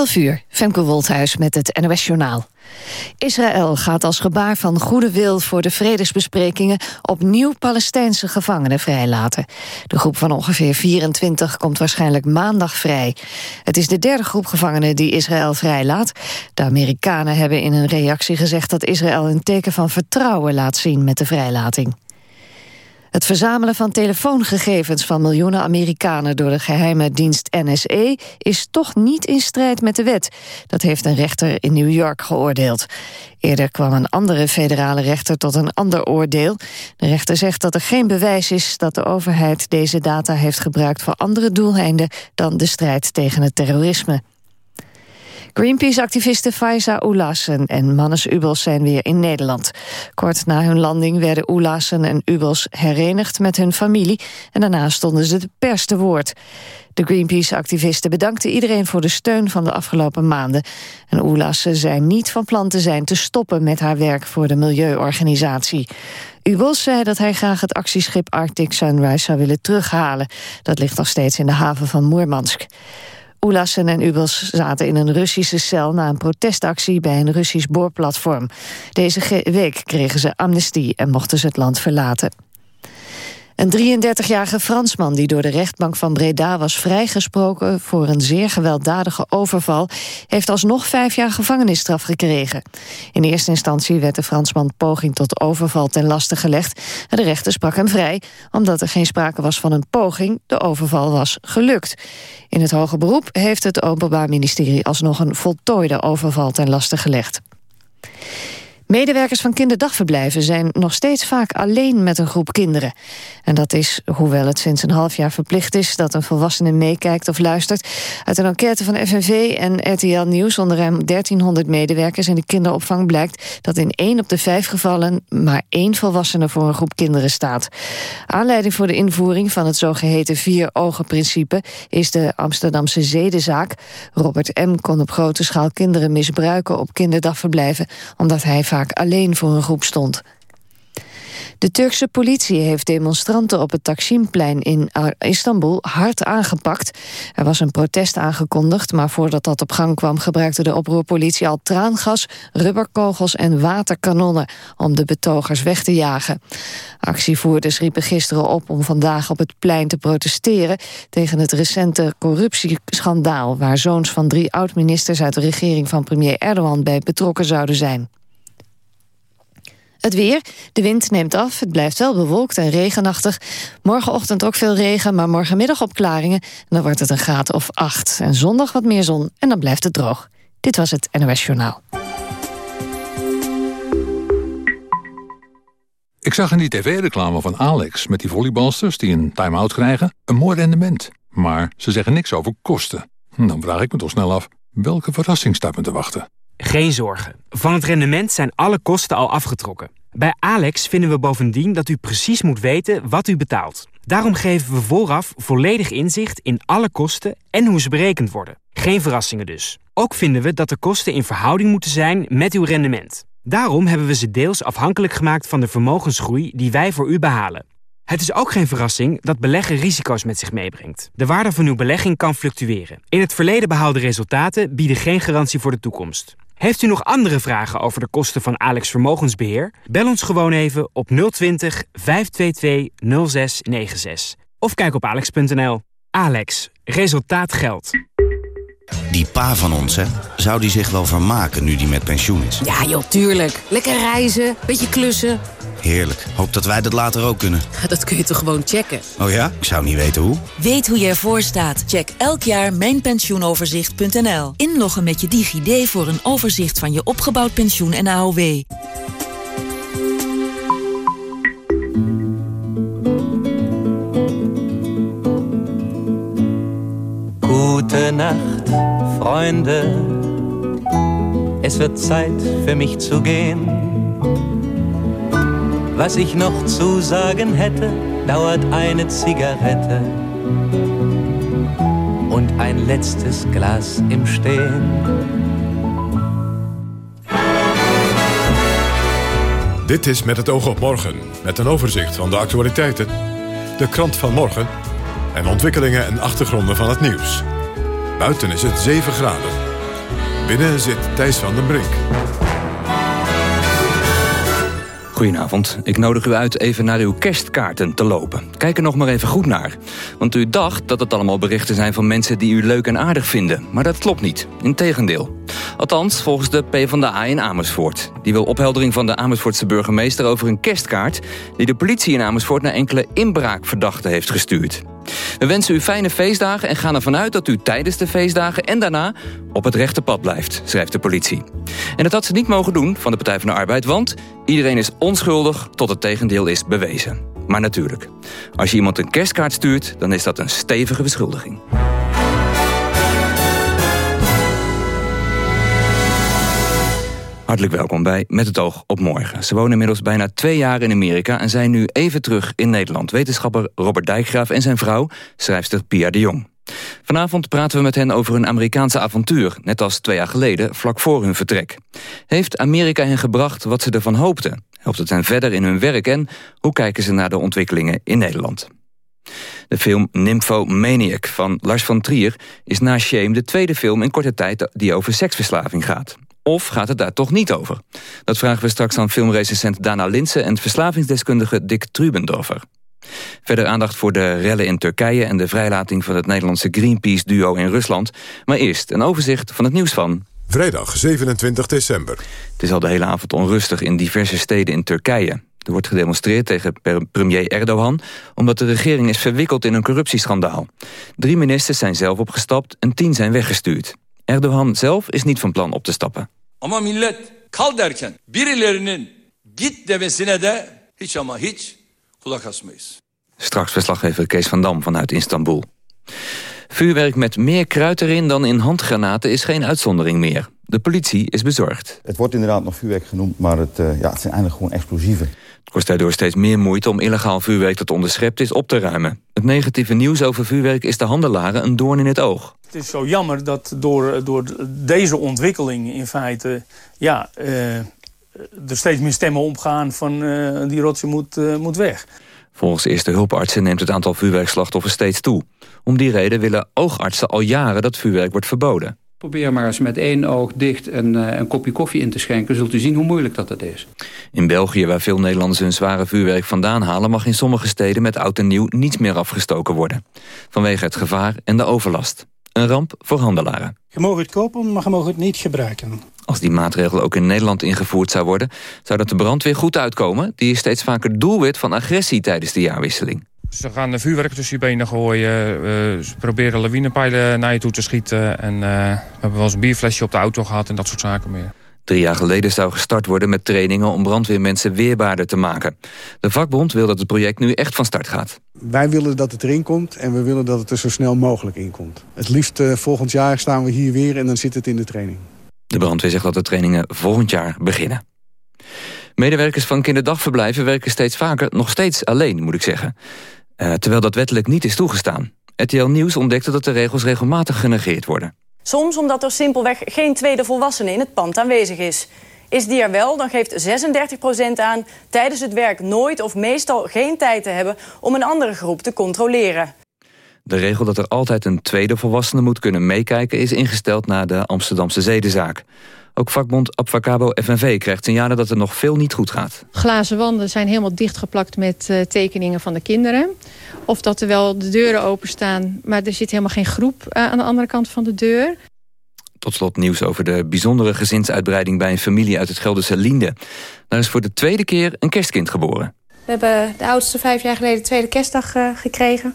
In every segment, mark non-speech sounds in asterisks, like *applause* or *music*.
11 uur, Femke Wolthuis met het NOS Journaal. Israël gaat als gebaar van goede wil voor de vredesbesprekingen... opnieuw Palestijnse gevangenen vrijlaten. De groep van ongeveer 24 komt waarschijnlijk maandag vrij. Het is de derde groep gevangenen die Israël vrijlaat. De Amerikanen hebben in een reactie gezegd dat Israël... een teken van vertrouwen laat zien met de vrijlating. Het verzamelen van telefoongegevens van miljoenen Amerikanen door de geheime dienst NSA is toch niet in strijd met de wet. Dat heeft een rechter in New York geoordeeld. Eerder kwam een andere federale rechter tot een ander oordeel. De rechter zegt dat er geen bewijs is dat de overheid deze data heeft gebruikt voor andere doeleinden dan de strijd tegen het terrorisme. Greenpeace-activisten Faiza Oelassen en Mannes Ubels zijn weer in Nederland. Kort na hun landing werden Oelassen en Ubels herenigd met hun familie... en daarna stonden ze de pers te woord. De Greenpeace-activisten bedankten iedereen voor de steun van de afgelopen maanden. En Oelassen zei niet van plan te zijn te stoppen met haar werk voor de milieuorganisatie. Ubels zei dat hij graag het actieschip Arctic Sunrise zou willen terughalen. Dat ligt nog steeds in de haven van Moermansk. Oelassen en Ubels zaten in een Russische cel... na een protestactie bij een Russisch boorplatform. Deze week kregen ze amnestie en mochten ze het land verlaten. Een 33-jarige Fransman die door de rechtbank van Breda was vrijgesproken voor een zeer gewelddadige overval, heeft alsnog vijf jaar gevangenisstraf gekregen. In eerste instantie werd de Fransman poging tot overval ten laste gelegd de rechter sprak hem vrij, omdat er geen sprake was van een poging, de overval was gelukt. In het hoge beroep heeft het Openbaar Ministerie alsnog een voltooide overval ten laste gelegd. Medewerkers van kinderdagverblijven zijn nog steeds vaak alleen met een groep kinderen. En dat is, hoewel het sinds een half jaar verplicht is... dat een volwassene meekijkt of luistert... uit een enquête van FNV en RTL Nieuws... onder ruim 1300 medewerkers in de kinderopvang blijkt... dat in één op de vijf gevallen maar één volwassene voor een groep kinderen staat. Aanleiding voor de invoering van het zogeheten vier-ogen-principe... is de Amsterdamse zedenzaak. Robert M. kon op grote schaal kinderen misbruiken op kinderdagverblijven... omdat hij vaak alleen voor een groep stond. De Turkse politie heeft demonstranten op het Taksimplein in Istanbul hard aangepakt. Er was een protest aangekondigd, maar voordat dat op gang kwam... gebruikte de oproerpolitie al traangas, rubberkogels en waterkanonnen... om de betogers weg te jagen. Actievoerders riepen gisteren op om vandaag op het plein te protesteren... tegen het recente corruptieschandaal... waar zoons van drie oud-ministers uit de regering van premier Erdogan bij betrokken zouden zijn. Het weer. De wind neemt af. Het blijft wel bewolkt en regenachtig. Morgenochtend ook veel regen, maar morgenmiddag opklaringen. En dan wordt het een graad of acht. En zondag wat meer zon en dan blijft het droog. Dit was het NOS Journaal. Ik zag in die tv-reclame van Alex met die volleybalsters die een time-out krijgen. Een mooi rendement. Maar ze zeggen niks over kosten. Dan vraag ik me toch snel af, welke verrassing staat me te wachten? Geen zorgen. Van het rendement zijn alle kosten al afgetrokken. Bij Alex vinden we bovendien dat u precies moet weten wat u betaalt. Daarom geven we vooraf volledig inzicht in alle kosten en hoe ze berekend worden. Geen verrassingen dus. Ook vinden we dat de kosten in verhouding moeten zijn met uw rendement. Daarom hebben we ze deels afhankelijk gemaakt van de vermogensgroei die wij voor u behalen. Het is ook geen verrassing dat beleggen risico's met zich meebrengt. De waarde van uw belegging kan fluctueren. In het verleden behaalde resultaten bieden geen garantie voor de toekomst. Heeft u nog andere vragen over de kosten van Alex Vermogensbeheer? Bel ons gewoon even op 020 522 0696. Of kijk op alex.nl. Alex, resultaat geldt. Die pa van ons, hè? Zou die zich wel vermaken nu die met pensioen is? Ja, joh, tuurlijk. Lekker reizen, beetje klussen. Heerlijk. Hoop dat wij dat later ook kunnen. Dat kun je toch gewoon checken? Oh ja? Ik zou niet weten hoe. Weet hoe je ervoor staat? Check elk jaar mijnpensioenoverzicht.nl. Inloggen met je DigiD voor een overzicht van je opgebouwd pensioen en AOW. Gute Nacht, Freunde. Es wird Zeit für mich zu gehen. Was ich noch zu sagen hätte, dauert eine Zigarette und ein letztes Glas im Stehen. Dit is Met het oog op morgen, met een overzicht van de actualiteiten, de krant van morgen en ontwikkelingen en achtergronden van het nieuws. Buiten is het 7 graden. Binnen zit Thijs van den Brink. Goedenavond. Ik nodig u uit even naar uw kerstkaarten te lopen. Kijk er nog maar even goed naar. Want u dacht dat het allemaal berichten zijn van mensen die u leuk en aardig vinden. Maar dat klopt niet. Integendeel. Althans, volgens de PvdA in Amersfoort. Die wil opheldering van de Amersfoortse burgemeester over een kerstkaart... die de politie in Amersfoort naar enkele inbraakverdachten heeft gestuurd. We wensen u fijne feestdagen en gaan ervan uit dat u tijdens de feestdagen en daarna op het rechte pad blijft, schrijft de politie. En dat had ze niet mogen doen van de Partij van de Arbeid, want iedereen is onschuldig tot het tegendeel is bewezen. Maar natuurlijk, als je iemand een kerstkaart stuurt, dan is dat een stevige beschuldiging. Hartelijk welkom bij Met het oog op morgen. Ze wonen inmiddels bijna twee jaar in Amerika... en zijn nu even terug in Nederland. Wetenschapper Robert Dijkgraaf en zijn vrouw, schrijfster Pia de Jong. Vanavond praten we met hen over hun Amerikaanse avontuur... net als twee jaar geleden, vlak voor hun vertrek. Heeft Amerika hen gebracht wat ze ervan hoopten? Helpt het hen verder in hun werk en hoe kijken ze naar de ontwikkelingen in Nederland? De film Nymphomaniac van Lars van Trier is na Shame de tweede film in korte tijd die over seksverslaving gaat. Of gaat het daar toch niet over? Dat vragen we straks aan filmrecensent Dana Linsen... en verslavingsdeskundige Dick Trubendorfer. Verder aandacht voor de rellen in Turkije... en de vrijlating van het Nederlandse Greenpeace-duo in Rusland. Maar eerst een overzicht van het nieuws van... Vrijdag 27 december. Het is al de hele avond onrustig in diverse steden in Turkije. Er wordt gedemonstreerd tegen premier Erdogan... omdat de regering is verwikkeld in een corruptieschandaal. Drie ministers zijn zelf opgestapt en tien zijn weggestuurd. Erdogan zelf is niet van plan op te stappen. Ama millet kal derken birilerinin git demesine de hiç ama hiç kulak asmayız. Straks verslaggever Kees van Dam vanuit Istanbul. Vuurwerk met meer kruid erin dan in handgranaten is geen uitzondering meer. De politie is bezorgd. Het wordt inderdaad nog vuurwerk genoemd, maar het, uh, ja, het zijn eigenlijk gewoon explosieven. Kost daardoor steeds meer moeite om illegaal vuurwerk dat onderschept is op te ruimen. Het negatieve nieuws over vuurwerk is de handelaren een doorn in het oog. Het is zo jammer dat door, door deze ontwikkeling in feite... ja, uh, er steeds meer stemmen omgaan van uh, die rotje moet, uh, moet weg. Volgens eerste hulpartsen neemt het aantal vuurwerkslachtoffers steeds toe. Om die reden willen oogartsen al jaren dat vuurwerk wordt verboden. Probeer maar eens met één oog dicht een, een kopje koffie in te schenken. Zult u zien hoe moeilijk dat het is. In België, waar veel Nederlanders hun zware vuurwerk vandaan halen... mag in sommige steden met oud en nieuw niets meer afgestoken worden. Vanwege het gevaar en de overlast. Een ramp voor handelaren. Je mag het kopen, maar je mag het niet gebruiken. Als die maatregel ook in Nederland ingevoerd zou worden... zou dat de brandweer goed uitkomen. Die is steeds vaker doelwit van agressie tijdens de jaarwisseling. Ze gaan vuurwerk tussen je benen gooien. Uh, ze proberen lawinepijlen naar je toe te schieten. En uh, we hebben wel eens een bierflesje op de auto gehad en dat soort zaken meer. Drie jaar geleden zou gestart worden met trainingen om brandweermensen weerbaarder te maken. De vakbond wil dat het project nu echt van start gaat. Wij willen dat het erin komt en we willen dat het er zo snel mogelijk in komt. Het liefst uh, volgend jaar staan we hier weer en dan zit het in de training. De brandweer zegt dat de trainingen volgend jaar beginnen. Medewerkers van kinderdagverblijven werken steeds vaker, nog steeds alleen moet ik zeggen. Uh, terwijl dat wettelijk niet is toegestaan. RTL Nieuws ontdekte dat de regels regelmatig genegeerd worden. Soms omdat er simpelweg geen tweede volwassene in het pand aanwezig is. Is die er wel, dan geeft 36% aan tijdens het werk nooit of meestal geen tijd te hebben om een andere groep te controleren. De regel dat er altijd een tweede volwassene moet kunnen meekijken is ingesteld na de Amsterdamse zedenzaak. Ook vakbond Abfacabo FNV krijgt signalen dat er nog veel niet goed gaat. Glazen wanden zijn helemaal dichtgeplakt met uh, tekeningen van de kinderen. Of dat er wel de deuren openstaan, maar er zit helemaal geen groep uh, aan de andere kant van de deur. Tot slot nieuws over de bijzondere gezinsuitbreiding bij een familie uit het Gelderse Linde. Daar is voor de tweede keer een kerstkind geboren. We hebben de oudste vijf jaar geleden de tweede kerstdag uh, gekregen.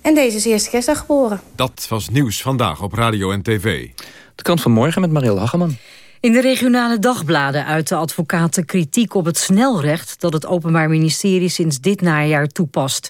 En deze is de eerste kerstdag geboren. Dat was nieuws vandaag op radio en tv. De kant van morgen met Mariel Hageman. In de regionale dagbladen uiten advocaten kritiek op het snelrecht... dat het Openbaar Ministerie sinds dit najaar toepast.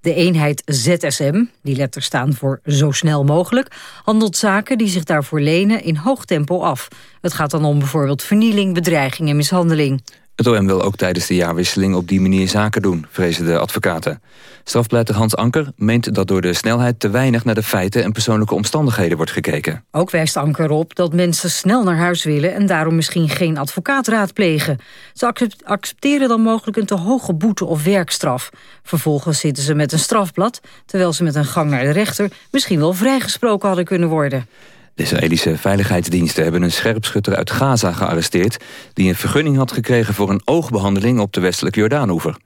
De eenheid ZSM, die letters staan voor zo snel mogelijk... handelt zaken die zich daarvoor lenen in hoog tempo af. Het gaat dan om bijvoorbeeld vernieling, bedreiging en mishandeling. Het OM wil ook tijdens de jaarwisseling op die manier zaken doen, vrezen de advocaten. Strafpleiter Hans Anker meent dat door de snelheid te weinig naar de feiten en persoonlijke omstandigheden wordt gekeken. Ook wijst Anker op dat mensen snel naar huis willen en daarom misschien geen advocaat raadplegen. Ze accepteren dan mogelijk een te hoge boete of werkstraf. Vervolgens zitten ze met een strafblad, terwijl ze met een gang naar de rechter misschien wel vrijgesproken hadden kunnen worden. De Israëlische veiligheidsdiensten hebben een scherpschutter uit Gaza gearresteerd... die een vergunning had gekregen voor een oogbehandeling op de westelijke Jordaanoever.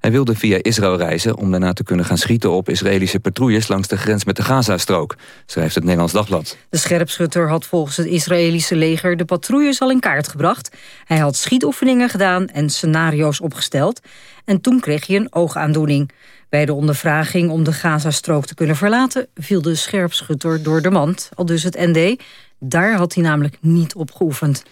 Hij wilde via Israël reizen om daarna te kunnen gaan schieten op Israëlische patrouilles langs de grens met de Gazastrook, schrijft het Nederlands Dagblad. De scherpschutter had volgens het Israëlische leger de patrouilles al in kaart gebracht. Hij had schietoefeningen gedaan en scenario's opgesteld. En toen kreeg hij een oogaandoening. Bij de ondervraging om de Gazastrook te kunnen verlaten... viel de scherpschutter door de mand, al dus het ND. Daar had hij namelijk niet op geoefend.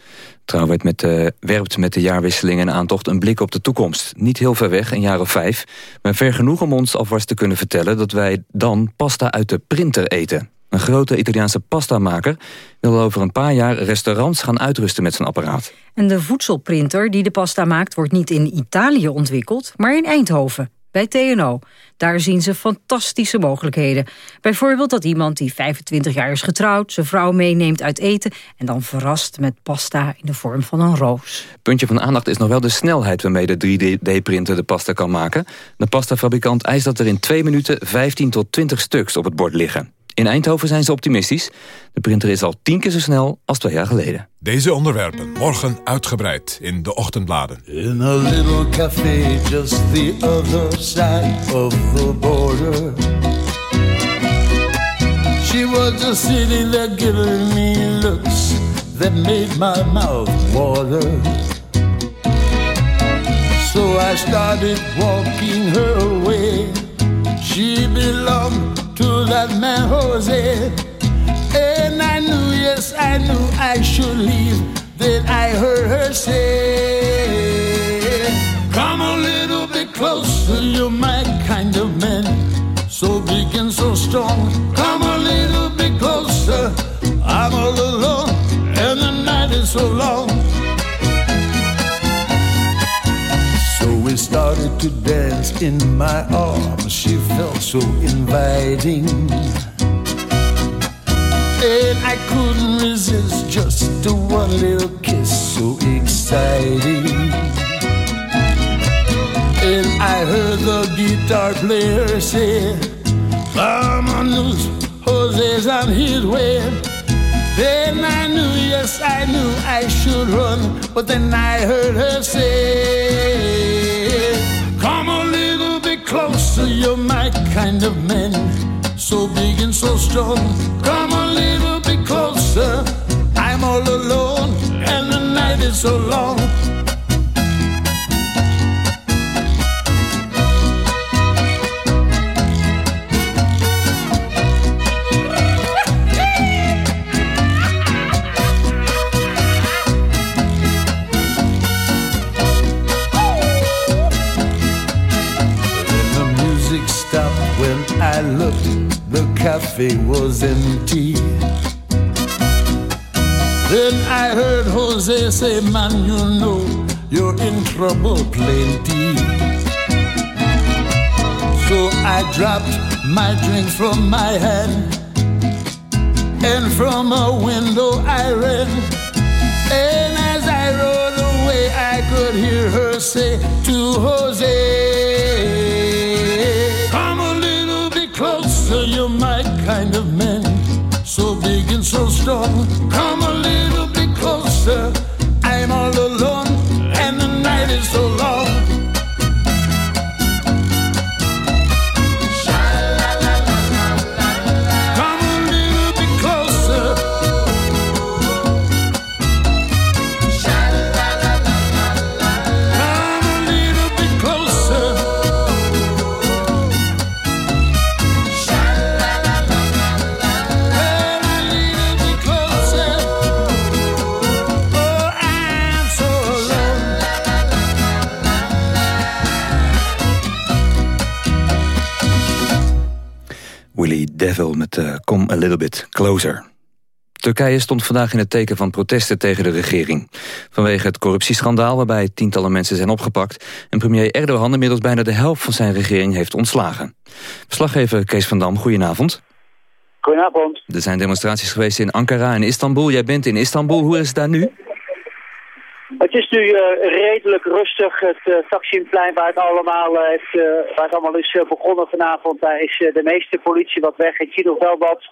Trouw werd met de, werpt met de jaarwisseling en aantocht een blik op de toekomst. Niet heel ver weg, een jaar of vijf. Maar ver genoeg om ons alvast te kunnen vertellen... dat wij dan pasta uit de printer eten. Een grote Italiaanse pastamaker wil over een paar jaar restaurants gaan uitrusten met zijn apparaat. En de voedselprinter die de pasta maakt wordt niet in Italië ontwikkeld, maar in Eindhoven bij TNO. Daar zien ze fantastische mogelijkheden. Bijvoorbeeld dat iemand die 25 jaar is getrouwd... zijn vrouw meeneemt uit eten... en dan verrast met pasta in de vorm van een roos. Puntje van aandacht is nog wel de snelheid... waarmee de 3D-printer de pasta kan maken. De pastafabrikant eist dat er in 2 minuten 15 tot 20 stuks op het bord liggen. In Eindhoven zijn ze optimistisch. De printer is al tien keer zo snel als twee jaar geleden. Deze onderwerpen morgen uitgebreid in de ochtendbladen. In a little cafe just the other side of the border. She was just sitting there giving me looks that made my mouth water. So I started walking her way. She belonged to that man Jose. And I knew, yes, I knew I should leave. Then I heard her say, Come a little bit closer, you're my kind of man. So big and so strong. Come a little bit closer. I'm all alone, and the night is so long. Started to dance in my arms. She felt so inviting. And I couldn't resist just a one little kiss, so exciting. And I heard the guitar player say, Vámonos, Jose's on his way. Then I knew, yes, I knew I should run. But then I heard her say, closer, you're my kind of man. So big and so strong. Come a little bit closer. I'm all alone, and the night is so long. Cafe was empty. Then I heard Jose say, Man, you know you're in trouble plenty. So I dropped my drink from my hand, and from a window I ran. And as I rode away, I could hear her say to Jose, big and so strong. Come a little bit closer. Come a Little Bit Closer. Turkije stond vandaag in het teken van protesten tegen de regering. Vanwege het corruptieschandaal waarbij tientallen mensen zijn opgepakt... en premier Erdogan inmiddels bijna de helft van zijn regering heeft ontslagen. Verslaggever Kees van Dam, goedenavond. Goedenavond. Er zijn demonstraties geweest in Ankara en Istanbul. Jij bent in Istanbul. Hoe is het daar nu? Het is nu uh, redelijk rustig. Het uh, Taksimplein waar het allemaal, uh, waar het allemaal is begonnen vanavond, daar is de meeste politie wat weg. Ik zie nog wel wat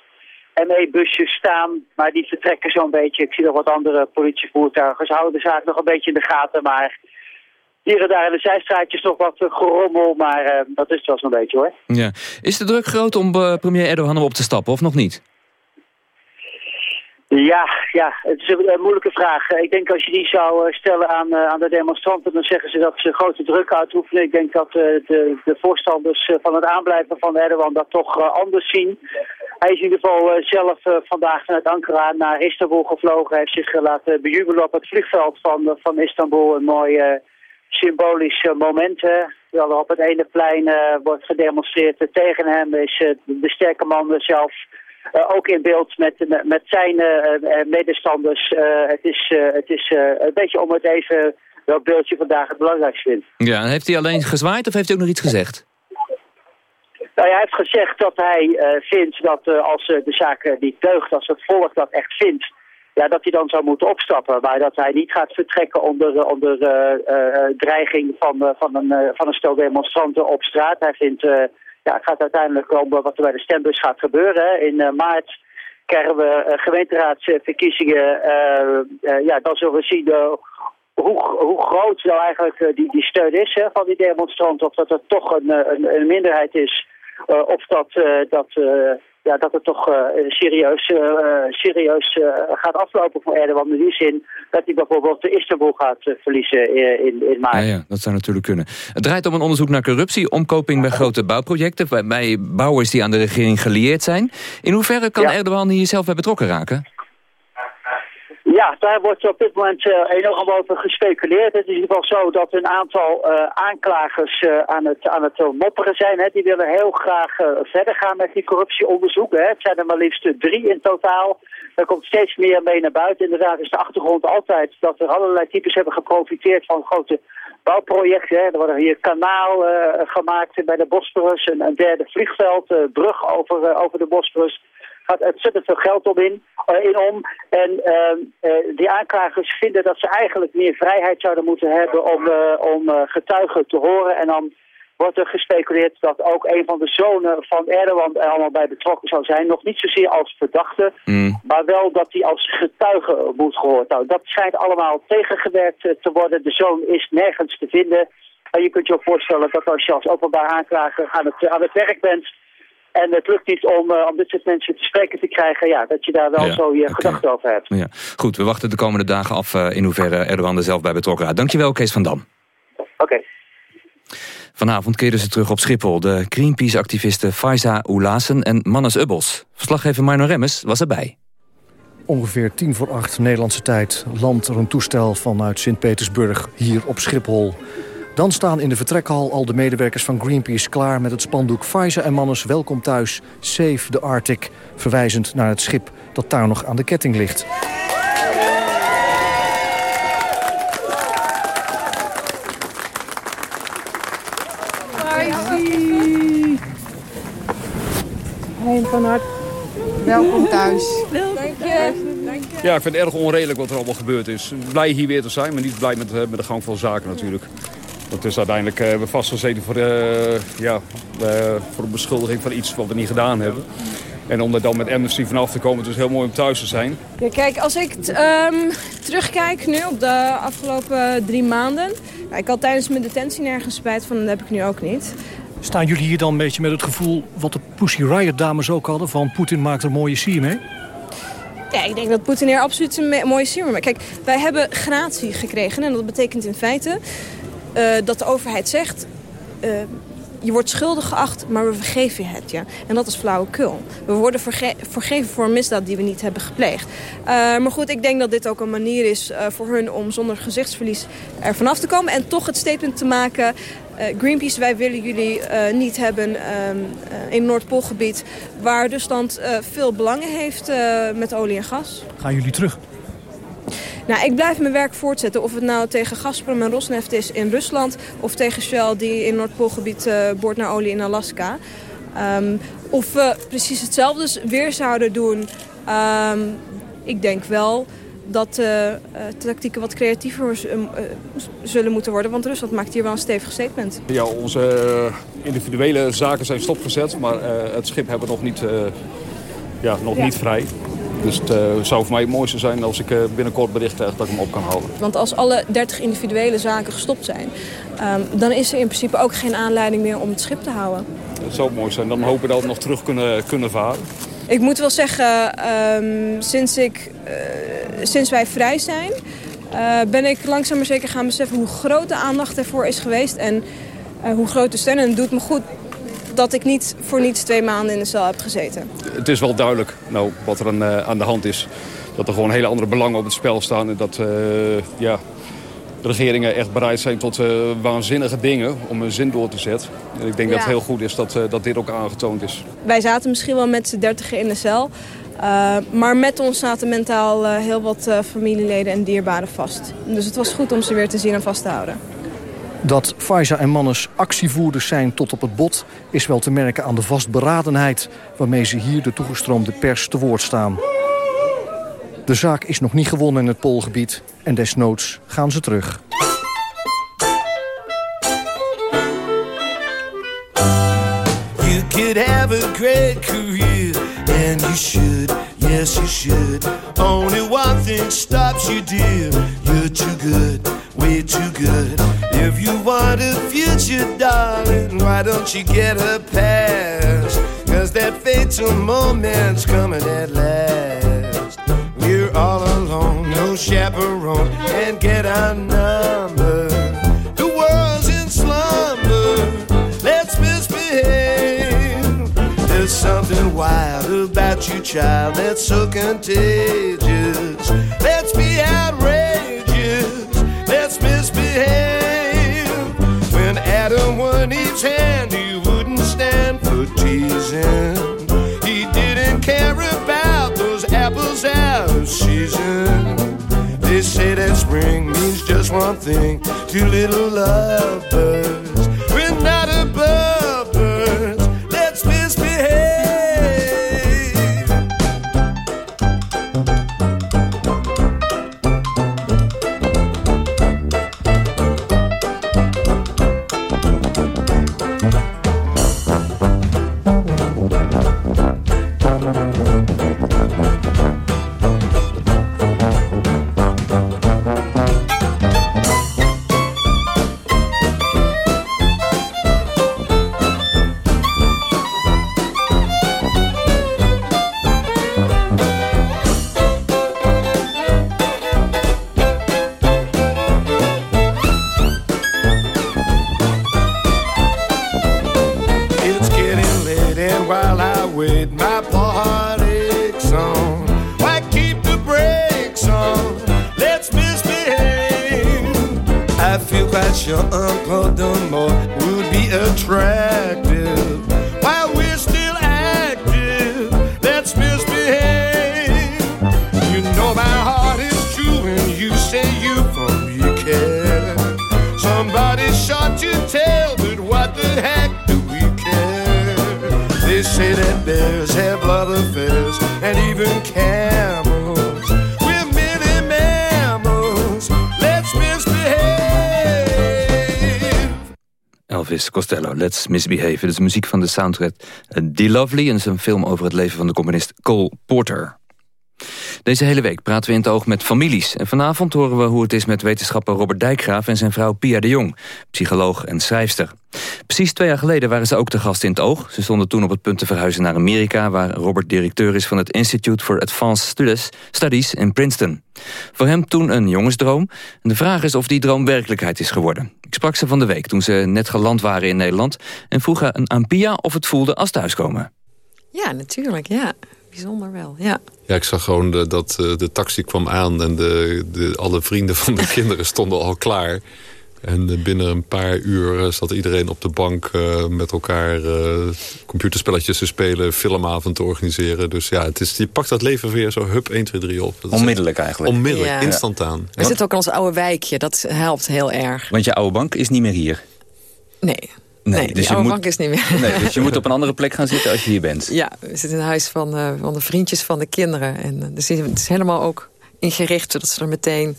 ME-busjes staan, maar die vertrekken zo'n beetje. Ik zie nog wat andere politievoertuigen. Ze houden de zaak nog een beetje in de gaten, maar hier en daar in de zijstraatjes nog wat gerommel, maar dat is het wel zo'n beetje hoor. Ja. Is de druk groot om premier Erdogan op te stappen of nog niet? Ja, ja, het is een, een, moeilijke vraag. Ik denk als je die zou stellen aan, aan de demonstranten, dan zeggen ze dat ze grote druk uitoefenen. Ik denk dat de, de voorstanders van het aanblijven van Erdogan dat toch anders zien. Hij is in ieder geval zelf vandaag vanuit Ankara naar Istanbul gevlogen. Hij heeft zich laten bejubelen op het vliegveld van, van Istanbul. Een mooi symbolische momenten. Terwijl er op het ene plein wordt gedemonstreerd tegen hem, is de sterke man zelf ook in beeld met, met zijn medestanders. het is, het is een beetje om het even welk beeldje vandaag het belangrijkste vindt. Ja, en heeft hij alleen gezwaaid of heeft hij ook nog iets gezegd? Nou, hij heeft gezegd dat hij vindt dat als de zaak niet deugt, als het volk dat echt vindt, ja, dat hij dan zou moeten opstappen. Maar dat hij niet gaat vertrekken onder, eh, onder uh, dreiging van, van, een, van een stel demonstranten op straat. Hij vindt, ja, het gaat uiteindelijk om wat er bij de stembus gaat gebeuren. In maart krijgen we gemeenteraadsverkiezingen. ja, dan zullen we zien hoe, hoe groot nou eigenlijk die, die steun is hè, van die demonstranten. Of dat er toch een, een, een minderheid is. of dat, dat ja, dat het toch uh, serieus, uh, serieus uh, gaat aflopen voor Erdogan. In die zin dat hij bijvoorbeeld de Istanbul gaat verliezen in, in maart. Ja, ja, dat zou natuurlijk kunnen. Het draait om een onderzoek naar corruptie, omkoping bij grote bouwprojecten. Bij bouwers die aan de regering gelieerd zijn. In hoeverre kan ja. Erdogan hier zelf bij betrokken raken? Ja, daar wordt op dit moment uh, enorm over gespeculeerd. Het is in ieder geval zo dat een aantal uh, aanklagers uh, aan het, aan het mopperen zijn. Hè. Die willen heel graag verder gaan met die corruptieonderzoeken. Hè. Het zijn er maar liefst drie in totaal. Er komt steeds meer mee naar buiten. Inderdaad is de achtergrond altijd dat er allerlei types hebben geprofiteerd van grote bouwprojecten. Hè. Er worden hier kanaal gemaakt bij de Bosporus, een, een derde vliegveld, brug over, over de Bosporus gaat ontzettend veel geld om in, uh, in om. En uh, die aanklagers vinden dat ze eigenlijk meer vrijheid zouden moeten hebben om, uh, om getuigen te horen. En dan wordt er gespeculeerd dat ook een van de zonen van Erdogan er allemaal bij betrokken zou zijn. Nog niet zozeer als verdachte, mm. maar wel dat hij als getuige moet gehoord worden. Dat schijnt allemaal tegengewerkt te worden. De zoon is nergens te vinden. En je kunt je ook voorstellen dat als je als openbaar aanklager aan het, aan het werk bent en het lukt niet om, uh, om dit soort mensen te spreken te krijgen... Ja, dat je daar wel zo je okay. gedachten over hebt. Ja. Goed, we wachten de komende dagen af uh, in hoeverre Erdogan er zelf bij betrokken raakt. Dankjewel, Kees van Dam. Oké. Okay. Vanavond keerden ze terug op Schiphol. De Greenpeace-activisten Faiza Oelassen en Mannes Ubbels. Verslaggever Marno Remmes was erbij. Ongeveer tien voor acht Nederlandse tijd landt er een toestel vanuit Sint-Petersburg hier op Schiphol. Dan staan in de vertrekhal al de medewerkers van Greenpeace klaar met het spandoek Pfizer en Mannes welkom thuis, save the Arctic, verwijzend naar het schip dat daar nog aan de ketting ligt. Hey, van harte welkom thuis. Dank je. Ja, ik vind het erg onredelijk wat er allemaal gebeurd is. Blij hier weer te zijn, maar niet blij met, met de gang van zaken natuurlijk. Dat is uiteindelijk uh, we vastgezeten voor, uh, ja, uh, voor de beschuldiging van iets wat we niet gedaan hebben. En om er dan met Amnesty vanaf te komen, het is heel mooi om thuis te zijn. Ja, kijk, als ik um, terugkijk nu op de afgelopen drie maanden... Nou, ik had tijdens mijn detentie nergens spijt van, dat heb ik nu ook niet. Staan jullie hier dan een beetje met het gevoel wat de Pussy Riot dames ook hadden... van Poetin maakt er een mooie sier mee? Ja, ik denk dat Poetin hier absoluut een mooie sier mee Kijk, wij hebben gratie gekregen en dat betekent in feite dat de overheid zegt... Uh, je wordt schuldig geacht, maar we vergeven je het. Ja? En dat is flauwekul. We worden verge vergeven voor een misdaad die we niet hebben gepleegd. Uh, maar goed, ik denk dat dit ook een manier is voor hun om zonder gezichtsverlies er vanaf te komen. En toch het statement te maken... Greenpeace, wij willen jullie niet hebben um, in het Noordpoolgebied... waar Rusland veel belangen heeft met olie en gas. Gaan jullie terug? Nou, ik blijf mijn werk voortzetten. Of het nou tegen Gazprom en Rosneft is in Rusland... of tegen Shell die in Noordpoolgebied uh, boort naar olie in Alaska. Um, of we precies hetzelfde weer zouden doen... Um, ik denk wel dat de uh, tactieken wat creatiever zullen moeten worden. Want Rusland maakt hier wel een stevig statement. Ja, onze individuele zaken zijn stopgezet. Maar het schip hebben we nog niet ja, nog niet vrij. Dus het uh, zou voor mij het mooiste zijn als ik uh, binnenkort bericht krijg dat ik hem op kan halen. Want als alle 30 individuele zaken gestopt zijn... Um, dan is er in principe ook geen aanleiding meer om het schip te houden. Dat zou mooi zijn. Dan hopen we dat we nog terug kunnen, kunnen varen. Ik moet wel zeggen, um, sinds, ik, uh, sinds wij vrij zijn... ben ik langzaam maar zeker gaan beseffen hoe groot de aandacht ervoor is geweest... en hoe groot de steun. En het doet me goed dat ik niet voor niets twee maanden in de cel heb gezeten. Het is wel duidelijk nou, wat er aan, uh, aan de hand is. Dat er gewoon hele andere belangen op het spel staan. En dat uh, ja, regeringen echt bereid zijn tot uh, waanzinnige dingen om hun zin door te zetten. En ik denk ja. dat het heel goed is dat, dat dit ook aangetoond is. Wij zaten misschien wel met z'n dertigen in de cel. maar met ons zaten mentaal heel wat familieleden en dierbaren vast. Dus het was goed om ze weer te zien en vast te houden. Dat Faiza en Mannes actievoerders zijn tot op het bot... is wel te merken aan de vastberadenheid... waarmee ze hier de toegestroomde pers te woord staan. De zaak is nog niet gewonnen in het Poolgebied... en desnoods gaan ze terug. You could have a great career, and you should, yes you should. Only one thing stops you, dear, you're too good. Way too good. If you want a future, darling, why don't you get a pass? Cause that fatal moment's coming at last. We're all alone, no chaperone, and get our number. The world's in slumber, let's misbehave. There's something wild about you, child, that's so contagious. Let's be outrageous misbehave. When Adam won each hand, he wouldn't stand for teasing. He didn't care about those apples out of season. They say that spring means just one thing to little lovebirds. Let's Misbehave. Het is muziek van de soundtrack The Lovely... en is een film over het leven van de componist Cole Porter. Deze hele week praten we in het oog met families. En vanavond horen we hoe het is met wetenschapper Robert Dijkgraaf... en zijn vrouw Pia de Jong, psycholoog en schrijfster. Precies twee jaar geleden waren ze ook te gast in het oog. Ze stonden toen op het punt te verhuizen naar Amerika... waar Robert directeur is van het Institute for Advanced Studies, Studies in Princeton. Voor hem toen een jongensdroom. En de vraag is of die droom werkelijkheid is geworden. Ik sprak ze van de week toen ze net geland waren in Nederland... en vroeg aan Pia of het voelde als thuiskomen. Ja, natuurlijk, ja. Bijzonder wel, ja. Ja, ik zag gewoon de, dat uh, de taxi kwam aan en de, de, alle vrienden van de *laughs* kinderen stonden al klaar. En uh, binnen een paar uur zat iedereen op de bank met elkaar computerspelletjes te spelen, filmavond te organiseren. Dus ja, het is, je pakt dat leven weer zo hup 1, 2, 3 op. Dat Onmiddellijk eigenlijk. Onmiddellijk, Ja. instantaan. We zitten ook in ons oude wijkje, dat helpt heel erg. Want je oude bank is niet meer hier. Nee, Nee, nee dus je moet- bank is niet meer. Nee, dus je moet op een *laughs* andere plek gaan zitten als je hier bent. Ja, we zitten in het huis van, eh, van de vriendjes van de kinderen. En eh, dus het is helemaal ook ingericht, zodat ze er meteen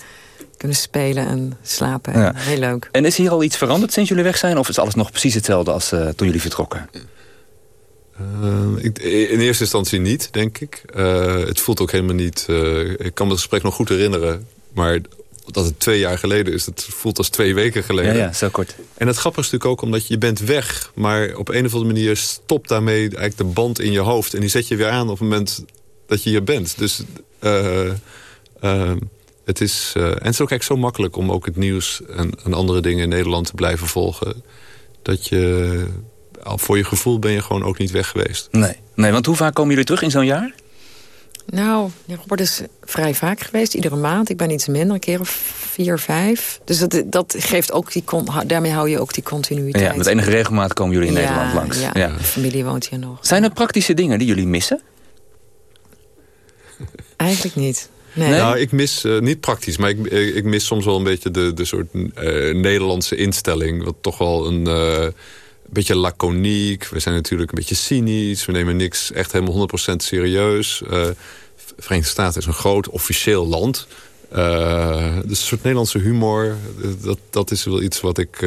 kunnen spelen en slapen. En Ja. Heel leuk. En is hier al iets veranderd sinds jullie weg zijn? Of is alles nog precies hetzelfde als eh, toen jullie vertrokken? Uh, ik, in eerste instantie niet, denk ik. Uh, het voelt ook helemaal niet... Uh, ik kan me het gesprek nog goed herinneren. Maar dat het twee jaar geleden is, het voelt als twee weken geleden. Ja, ja zo kort. En het grappige is natuurlijk ook omdat je, bent weg... maar op een of andere manier stopt daarmee eigenlijk de band in je hoofd... en die zet je weer aan op het moment dat je hier bent. Dus het is... en het is ook eigenlijk zo makkelijk om ook het nieuws... en, en andere dingen in Nederland te blijven volgen... dat je voor je gevoel ben je gewoon ook niet weg geweest. Nee, nee want hoe vaak komen jullie terug in zo'n jaar? Nou, Robert is vrij vaak geweest, iedere maand. Ik ben iets minder, een keer of vier, vijf. Dus dat, dat geeft ook die, daarmee hou je ook die continuïteit. Ja, met enige regelmaat komen jullie in Nederland langs. Ja, ja, de familie woont hier nog. Zijn er praktische dingen die jullie missen? *laughs* Eigenlijk niet. Nee. Nou, ik mis, uh, niet praktisch, maar ik, ik mis soms wel een beetje de, de soort uh, Nederlandse instelling. Wat toch wel een... Uh, een beetje laconiek. We zijn natuurlijk een beetje cynisch. We nemen niks echt helemaal 100% serieus. Uh, Verenigde Staten is een groot officieel land. Uh, dus een soort Nederlandse humor, dat, dat is wel iets wat ik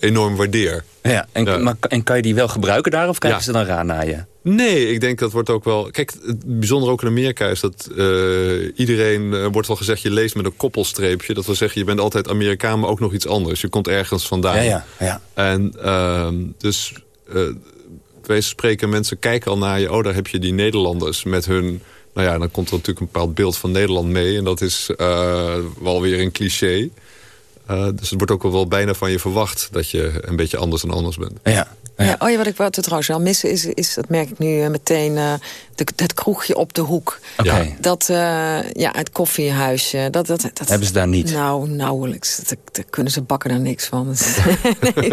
enorm waardeer. Ja, en, ja. Maar, en kan je die wel gebruiken daar of kijken ja. ze dan raar naar je? Nee, ik denk dat wordt ook wel... Kijk, het bijzondere ook in Amerika is dat uh, iedereen... wordt wel gezegd, je leest met een koppelstreepje. Dat wil zeggen, je bent altijd Amerikaan, maar ook nog iets anders. Je komt ergens vandaan. Ja, ja. En ehm, dus... wij spreken, mensen kijken al naar je... oh, daar heb je die Nederlanders met hun nou ja, dan komt er natuurlijk een bepaald beeld van Nederland mee. En dat is wel weer een cliché. Uh, dus het wordt ook wel bijna van je verwacht dat je een beetje anders en anders bent. Ja. Ja. ja. oh ja, wat ik wat trouwens wel missen is, is, dat merk ik nu meteen, uh, de, het kroegje op de hoek. Okay. Dat, uh, ja, het koffiehuisje. Dat, dat, dat, Hebben ze daar niet? Nou, nauwelijks. Daar kunnen ze bakken er niks van. nee.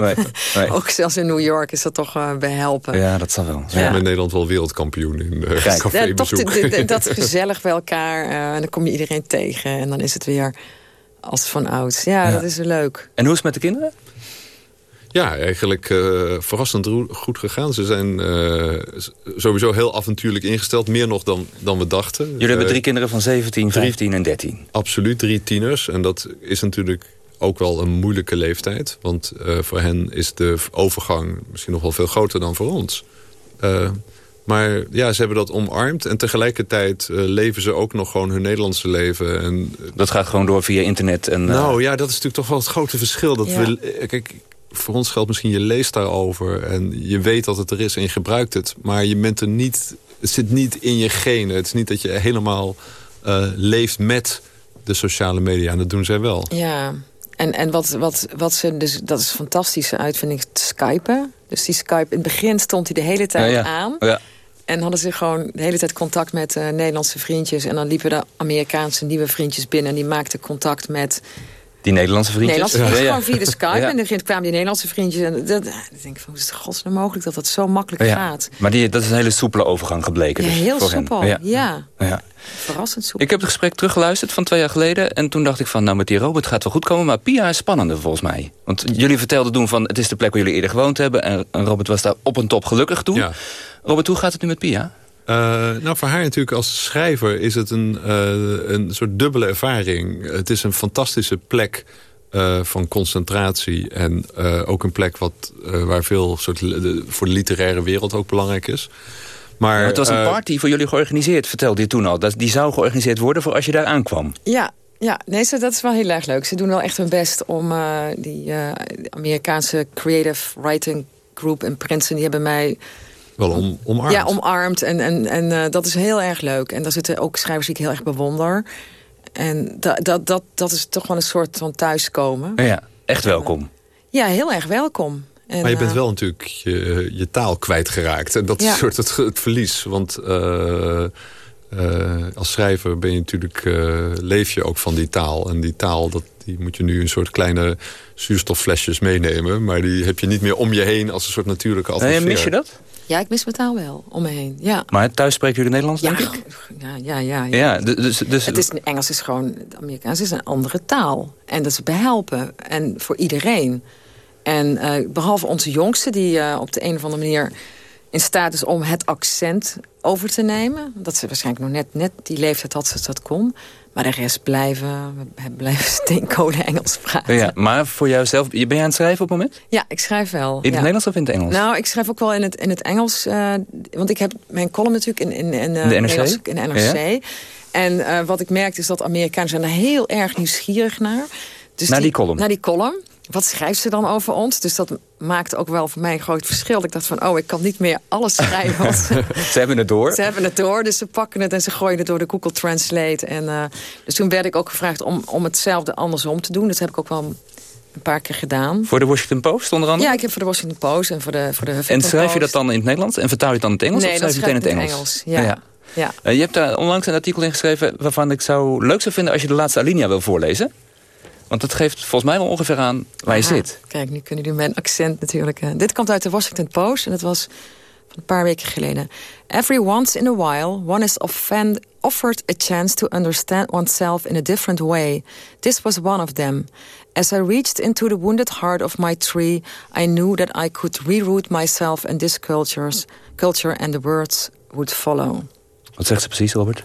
nee, nee. Ook zelfs in New York is dat toch uh, behelpen. Ja, dat zal wel. Ze zijn in Nederland wel wereldkampioen in uh, cafébezoek. Ja, toch dat gezellig bij elkaar. en dan kom je iedereen tegen. En dan is het weer als van ouds. Ja, ja, dat is leuk. En hoe is het met de kinderen? Ja, eigenlijk uh, verrassend goed gegaan. Ze zijn uh, sowieso heel avontuurlijk ingesteld. Meer nog dan, dan we dachten. Jullie uh, hebben drie kinderen van 17, 15 en 13. Absoluut, drie tieners. En dat is natuurlijk ook wel een moeilijke leeftijd. Want voor hen is de overgang misschien nog wel veel groter dan voor ons. Maar ja, ze hebben dat omarmd. En tegelijkertijd leven ze ook nog gewoon hun Nederlandse leven. En, dat gaat gewoon door via internet? En, nou ja, dat is natuurlijk toch wel het grote verschil. Dat ja. we, kijk, voor ons geldt misschien, je leest daarover... en je weet dat het er is en je gebruikt het. Maar je bent er niet, het zit niet in je genen. Het is niet dat je helemaal uh, leeft met de sociale media. En dat doen zij wel. Ja, en, en wat, wat, wat ze, dus, dat is fantastische uitvinding, skypen. Dus die Skype, in het begin stond hij de hele tijd ja, ja. aan... Ja. En hadden ze gewoon de hele tijd contact met uh, Nederlandse vriendjes. En dan liepen de Amerikaanse nieuwe vriendjes binnen... en die maakten contact met die Nederlandse vriendjes? Nederlandse vriendjes, ja, ja. gewoon via de Skype. Ja. En dan kwamen die Nederlandse vriendjes. En dat, dan denk ik van, hoe is het godsnaam mogelijk dat dat zo makkelijk ja. gaat? Maar die, dat is een hele soepele overgang gebleken. Ja, dus, heel soepel. Ja. ja. Verrassend soepel. Ik heb het gesprek teruggeluisterd van twee jaar geleden. En toen dacht ik van, nou met die Robert gaat wel goed komen. Maar Pia is spannender volgens mij. Want jullie vertelden toen van, het is de plek waar jullie eerder gewoond hebben. En, Robert was daar op en top gelukkig toen. Ja. Robert, hoe gaat het nu met Pia? Uh, nou, voor haar natuurlijk als schrijver is het een, uh, een soort dubbele ervaring. Het is een fantastische plek uh, van concentratie. En uh, ook een plek wat, uh, waar veel soort, de, voor de literaire wereld ook belangrijk is. Maar, maar het was een party voor jullie georganiseerd, vertelde je toen al. Dat, die zou georganiseerd worden voor als je daar aankwam. Ja, ja, nee, dat is wel heel erg leuk. Ze doen wel echt hun best om die Amerikaanse Creative Writing Group in Princeton... die hebben mij wel om, omarmd. Ja, omarmd. En, en, en dat is heel erg leuk. En daar zitten ook schrijvers die ik heel erg bewonder... En dat, dat, dat, dat is toch wel een soort van thuiskomen. Ja, echt welkom. Ja, heel erg welkom. En, maar je bent wel natuurlijk je, je taal kwijtgeraakt. En dat is Ja. een soort het, het verlies. Want uh, uh, als schrijver ben je natuurlijk, uh, leef je ook van die taal. En die taal, dat, die moet je nu een soort kleine zuurstofflesjes meenemen. Maar die heb je niet meer om je heen als een soort natuurlijke atmosfeer. Nee, mis je dat? Ja, ik mis mijn taal wel, om me heen. Ja, Maar thuis spreken jullie Nederlands, ja, denk ik? ja, ja. ja, ja. Ja, dus, dus, Het is, Engels is gewoon, Amerikaans is een andere taal. En dat is behelpen. En voor iedereen. En uh, behalve onze jongste, die uh, op de een of andere manier in staat is om het accent over te nemen. Dat ze waarschijnlijk nog net, net die leeftijd had ze dat kon. Maar de rest blijven, blijven *laughs* steenkolen Engels praten. Ja, maar voor jouzelf, ben je aan het schrijven op het moment? Ja, ik schrijf wel. In het ja. Nederlands of in het Engels? Nou, ik schrijf ook wel in het, in het Engels. Uh, want ik heb mijn column natuurlijk in, in, in, uh, de NRC. In NRC. Ja. En uh, wat ik merk is dat Amerikanen zijn er heel erg nieuwsgierig naar. Dus naar die, die column? Naar die column. Wat schrijft ze dan over ons? Dus dat maakt ook wel voor mij een groot verschil. Ik dacht van, oh, ik kan niet meer alles schrijven. *laughs* Ze hebben het door. Ze hebben het door, dus ze pakken het en ze gooien het door de Google Translate. En, uh, dus toen werd ik ook gevraagd om, om hetzelfde andersom te doen. Dat heb ik ook wel een paar keer gedaan. Voor de Washington Post onder andere? Ja, ik heb voor de Washington Post en voor de, voor de En schrijf je dat dan in het Nederlands en vertaal je het dan in het Engels? Nee, of schrijf je meteen in het Engels. Engels? ja. ja. ja. Uh, je hebt daar onlangs een artikel in geschreven waarvan ik zou leuk zou vinden als je de laatste alinea wil voorlezen. Want dat geeft volgens mij wel ongeveer aan waar je Aha. zit. Kijk, nu kunnen jullie mijn accent natuurlijk... Uh, dit komt uit de Washington Post en dat was een paar weken geleden. Every once in a while, one is offend, offered a chance to understand oneself in a different way. This was one of them. As I reached into the wounded heart of my tree, I knew that I could reroute myself in this culture's, culture and the words would follow. Wat zegt ze precies, Robert?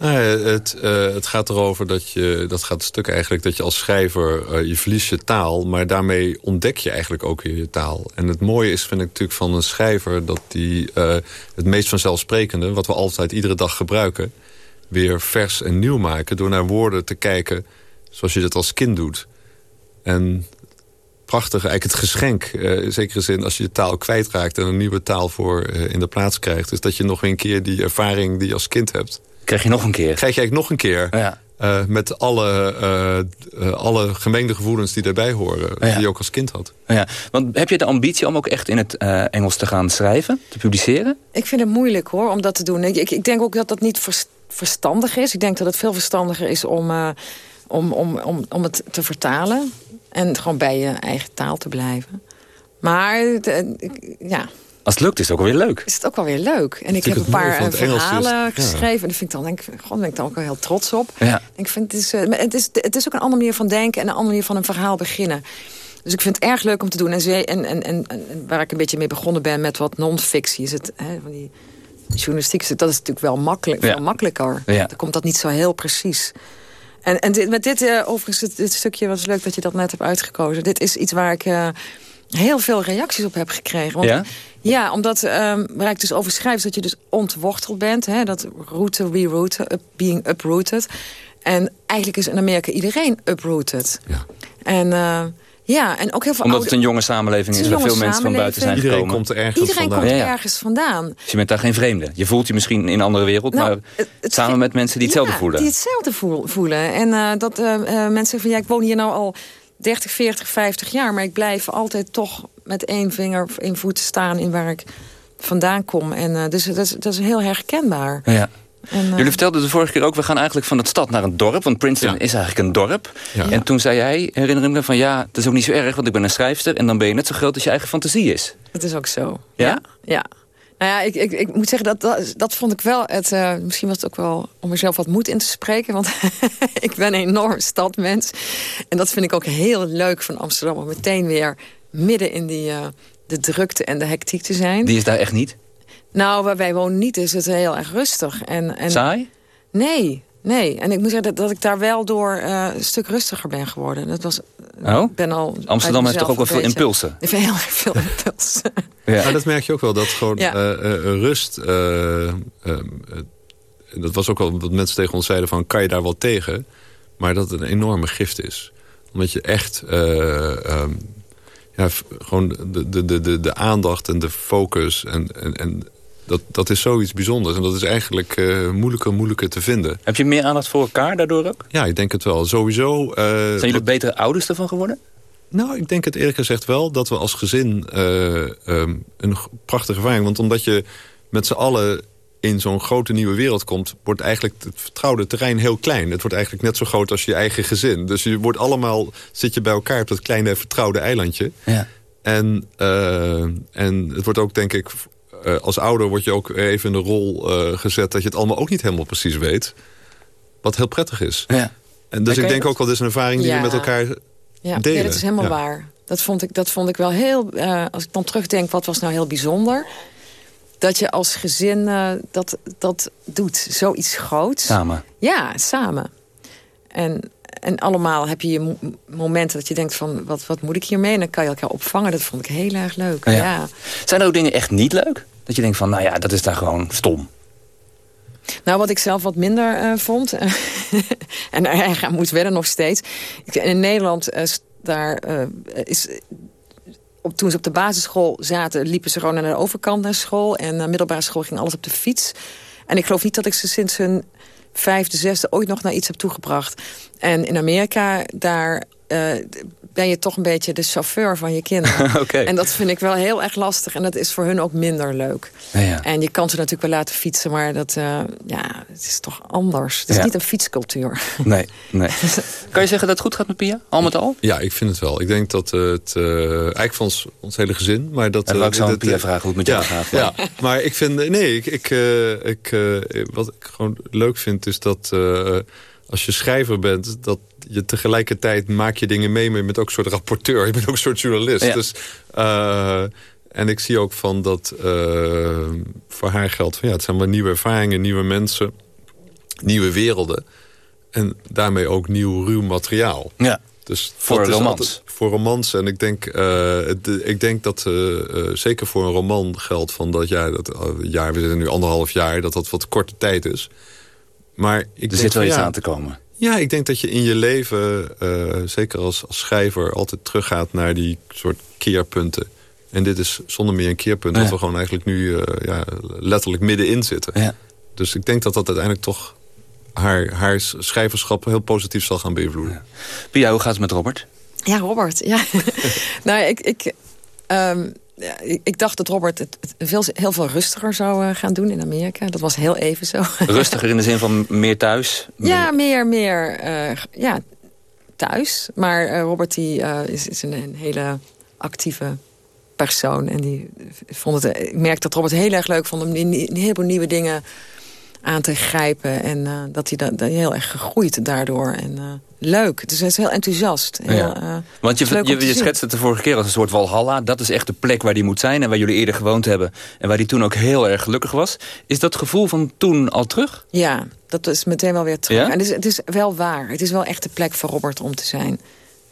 Nou, het, uh, het gaat erover dat je, dat gaat stuk eigenlijk, dat je als schrijver, uh, je verliest je taal, maar daarmee ontdek je eigenlijk ook weer je taal. En het mooie is, vind ik natuurlijk van een schrijver, dat die uh, het meest vanzelfsprekende, wat we altijd iedere dag gebruiken, weer vers en nieuw maken door naar woorden te kijken zoals je dat als kind doet. En prachtig, eigenlijk het geschenk, in zekere zin, als je je taal kwijtraakt en een nieuwe taal voor in de plaats krijgt, is dat je nog een keer die ervaring die je als kind hebt, Krijg je nog een keer? Krijg je eigenlijk nog een keer. Ja. Uh, met alle, uh, uh, alle gemengde gevoelens die daarbij horen. Ja. Die je ook als kind had. Ja. Want heb je de ambitie om ook echt in het Engels te gaan schrijven? Te publiceren? Ik vind het moeilijk hoor, om dat te doen. Ik, ik, ik denk ook dat dat niet verstandig is. Ik denk dat het veel verstandiger is om, om, om, om, om het te vertalen. En gewoon bij je eigen taal te blijven. Maar ja... Als het lukt is het ook alweer leuk. Is het ook alweer leuk. En ik heb een paar verhalen is, geschreven. En dat vind ik dan, denk, God, ben ik dan ook wel heel trots op. Ja. Ik vind het, is, uh, het, is, het is ook een andere manier van denken... en een andere manier van een verhaal beginnen. Dus ik vind het erg leuk om te doen. En, en, en, waar ik een beetje mee begonnen ben met wat non-fictie... is het, hè, van die journalistiek, dat is natuurlijk wel makkelijk, ja. veel makkelijker. Ja. Dan komt dat niet zo heel precies. En, en dit, met dit, uh, overigens, dit, dit, stukje was leuk dat je dat net hebt uitgekozen. Dit is iets waar ik... Uh, heel veel reacties op heb gekregen. Want, ja? Ja, omdat um, waar ik dus over schrijf... is dat je dus ontworteld bent. Hè, dat route, reroute, up, being uprooted. En eigenlijk is in Amerika iedereen uprooted. Ja. En... Uh, ja, en ook heel veel Omdat oude... het een jonge samenleving is, waar veel mensen van buiten zijn Iedereen gekomen. komt er ergens Iedereen vandaan. komt er Ja, ja. ergens vandaan. Dus je bent daar geen vreemde. Je voelt je misschien in een andere wereld, Nou, maar het- het samen met mensen die hetzelfde ja, voelen. die hetzelfde voel- voelen. En eh, dat eh, eh, mensen van ja, ik woon hier nou al 30, 40, 50 jaar... maar ik blijf altijd toch met één vinger of één voet staan in waar ik vandaan kom. En, eh, dus dat is, dat is heel herkenbaar. Ja. En, eh, Jullie vertelden de vorige keer ook, we gaan eigenlijk van het stad naar een dorp. Want Princeton Ja. is eigenlijk een dorp. Ja. En toen zei jij, herinner ik me, van ja, het is ook niet zo erg... want ik ben een schrijfster en dan ben je net zo groot als je eigen fantasie is. Dat is ook zo. Ja? Ja. Nou ja, ik, ik, ik moet zeggen, dat, dat, dat vond ik wel... Het, eh, misschien was het ook wel om mezelf wat moed in te spreken. Want *laughs* ik ben een enorm stadmens. En dat vind ik ook heel leuk van Amsterdam. Om meteen weer midden in die, eh, de drukte en de hectiek te zijn. Die is daar echt niet. Nou, waar wij wonen niet is het heel erg rustig. En, en, Saai? Nee, nee. En ik moet zeggen dat, dat ik daar wel door eh, een stuk rustiger ben geworden. Dat was, Oh? ik ben al Amsterdam heeft toch ook wel veel impulsen? Heel erg veel *laughs* impulsen. Ja. Maar dat merk je ook wel, dat gewoon Ja. eh, eh, rust... eh, eh, eh, dat was ook wel wat mensen tegen ons zeiden van... kan je daar wel tegen? Maar dat het een enorme gift is. Omdat je echt... eh, ehm, ja, gewoon de, de, de, de, de aandacht en de focus... en, en, en dat, dat is zoiets bijzonders. En dat is eigenlijk eh, moeilijker moeilijker te vinden. Heb je meer aandacht voor elkaar daardoor ook? Ja, ik denk het wel. Sowieso... eh, Zijn jullie betere ouders ervan geworden? nou, ik denk het eerlijk gezegd wel dat we als gezin eh, ehm, een prachtige ervaring... want omdat je met z'n allen in zo'n grote nieuwe wereld komt... wordt eigenlijk het vertrouwde terrein heel klein. Het wordt eigenlijk net zo groot als je eigen gezin. Dus je wordt allemaal, zit je bij elkaar op dat kleine vertrouwde eilandje. Ja. En, en het wordt ook, denk ik, eh, als ouder word je ook even in de rol eh, gezet... dat je het allemaal ook niet helemaal precies weet. Wat heel prettig is. Ja. En dus ik denk ook wel, dit is een ervaring die Ja. we met elkaar Ja, delen. ja dat is helemaal Ja. waar. Dat vond, ik, dat vond ik wel heel... eh, als ik dan terugdenk, wat was nou heel bijzonder... dat je als gezin uh, dat, dat doet. Zoiets groots. Samen? Ja, samen. En, en allemaal heb je je momenten dat je denkt van... Wat, wat moet ik hiermee? En dan kan je elkaar opvangen. Dat vond ik heel erg leuk. Ja. ja. Zijn er ook dingen echt niet leuk? Dat je denkt van, nou ja, dat is daar gewoon stom. Nou, wat ik zelf wat minder uh, vond... *laughs* en er moet werden nog steeds... In Nederland, uh, daar uh, is op, toen ze op de basisschool zaten, liepen ze gewoon naar de overkant naar school. En de middelbare school ging alles op de fiets. En ik geloof niet dat ik ze sinds hun vijfde, zesde ooit nog naar iets heb toegebracht. En in Amerika, daar ben je toch een beetje de chauffeur van je kinderen. *laughs* okay. En dat vind ik wel heel erg lastig. En dat is voor hun ook minder leuk. Ja, ja. En je kan ze natuurlijk wel laten fietsen. Maar dat, uh, ja, het is toch anders. Het is Ja. niet een fietscultuur. Nee, nee. *laughs* kan je zeggen dat het goed gaat met Pia? Al met al? Ja, ik vind het wel. Ik denk dat het uh, eigenlijk van ons, ons hele gezin... Maar dat, En wou ik zo aan dat- Pia vragen hoe het met ja, jou gaat. Ja, maar ik vind... Nee, ik, ik, eh, ik, eh, wat ik gewoon leuk vind is dat... als je schrijver bent, dat je tegelijkertijd maak je dingen mee... maar je bent ook een soort rapporteur, je bent ook een soort journalist. Ja. Dus, eh, en ik zie ook van dat eh, voor haar geldt... Van, ja, het zijn maar nieuwe ervaringen, nieuwe mensen, nieuwe werelden... en daarmee ook nieuw ruw materiaal. Ja. Dus Voor romans. altijd- voor romans. En ik denk, eh, ik denk dat eh, zeker voor een roman geldt van dat jaar, dat jaar, we zitten nu anderhalf jaar, dat dat wat korte tijd is. Maar ik Er denk zit wel iets ja, aan te komen. Ja, ik denk dat je in je leven, eh, zeker als, als schrijver, altijd teruggaat naar die soort keerpunten. En dit is zonder meer een keerpunt, Ja. dat we gewoon eigenlijk nu eh, ja, letterlijk middenin zitten. Ja. Dus ik denk dat dat uiteindelijk toch haar, haar schrijverschap heel positief zal gaan beïnvloeden. Pia, hoe gaat het met Robert? Ja, Robert. Ja. *laughs* nou, ik, ik, ehm, ik, ik dacht dat Robert het, veel, heel veel rustiger zou eh, gaan doen in Amerika. Dat was heel even zo. *laughs* Rustiger in de zin van meer thuis? ja, meer, meer eh, ja, thuis. Maar eh, Robert die, is, is een, een hele actieve persoon. En die vond het, ik merk dat Robert heel erg leuk vond om die, die, die heleboel nieuwe dingen aan te grijpen. En eh, dat hij da, heel erg gegroeid daardoor. En eh, leuk. Dus hij is heel enthousiast. Heel, Ja. eh, Want je, je, je zien. schetste het de vorige keer als een soort Walhalla. Dat is echt de plek waar die moet zijn en waar jullie eerder gewoond hebben. En waar die toen ook heel erg gelukkig was. Is dat gevoel van toen al terug? Ja, dat is meteen wel weer terug. Ja? En het is, het is wel waar. Het is wel echt de plek voor Robert om te zijn.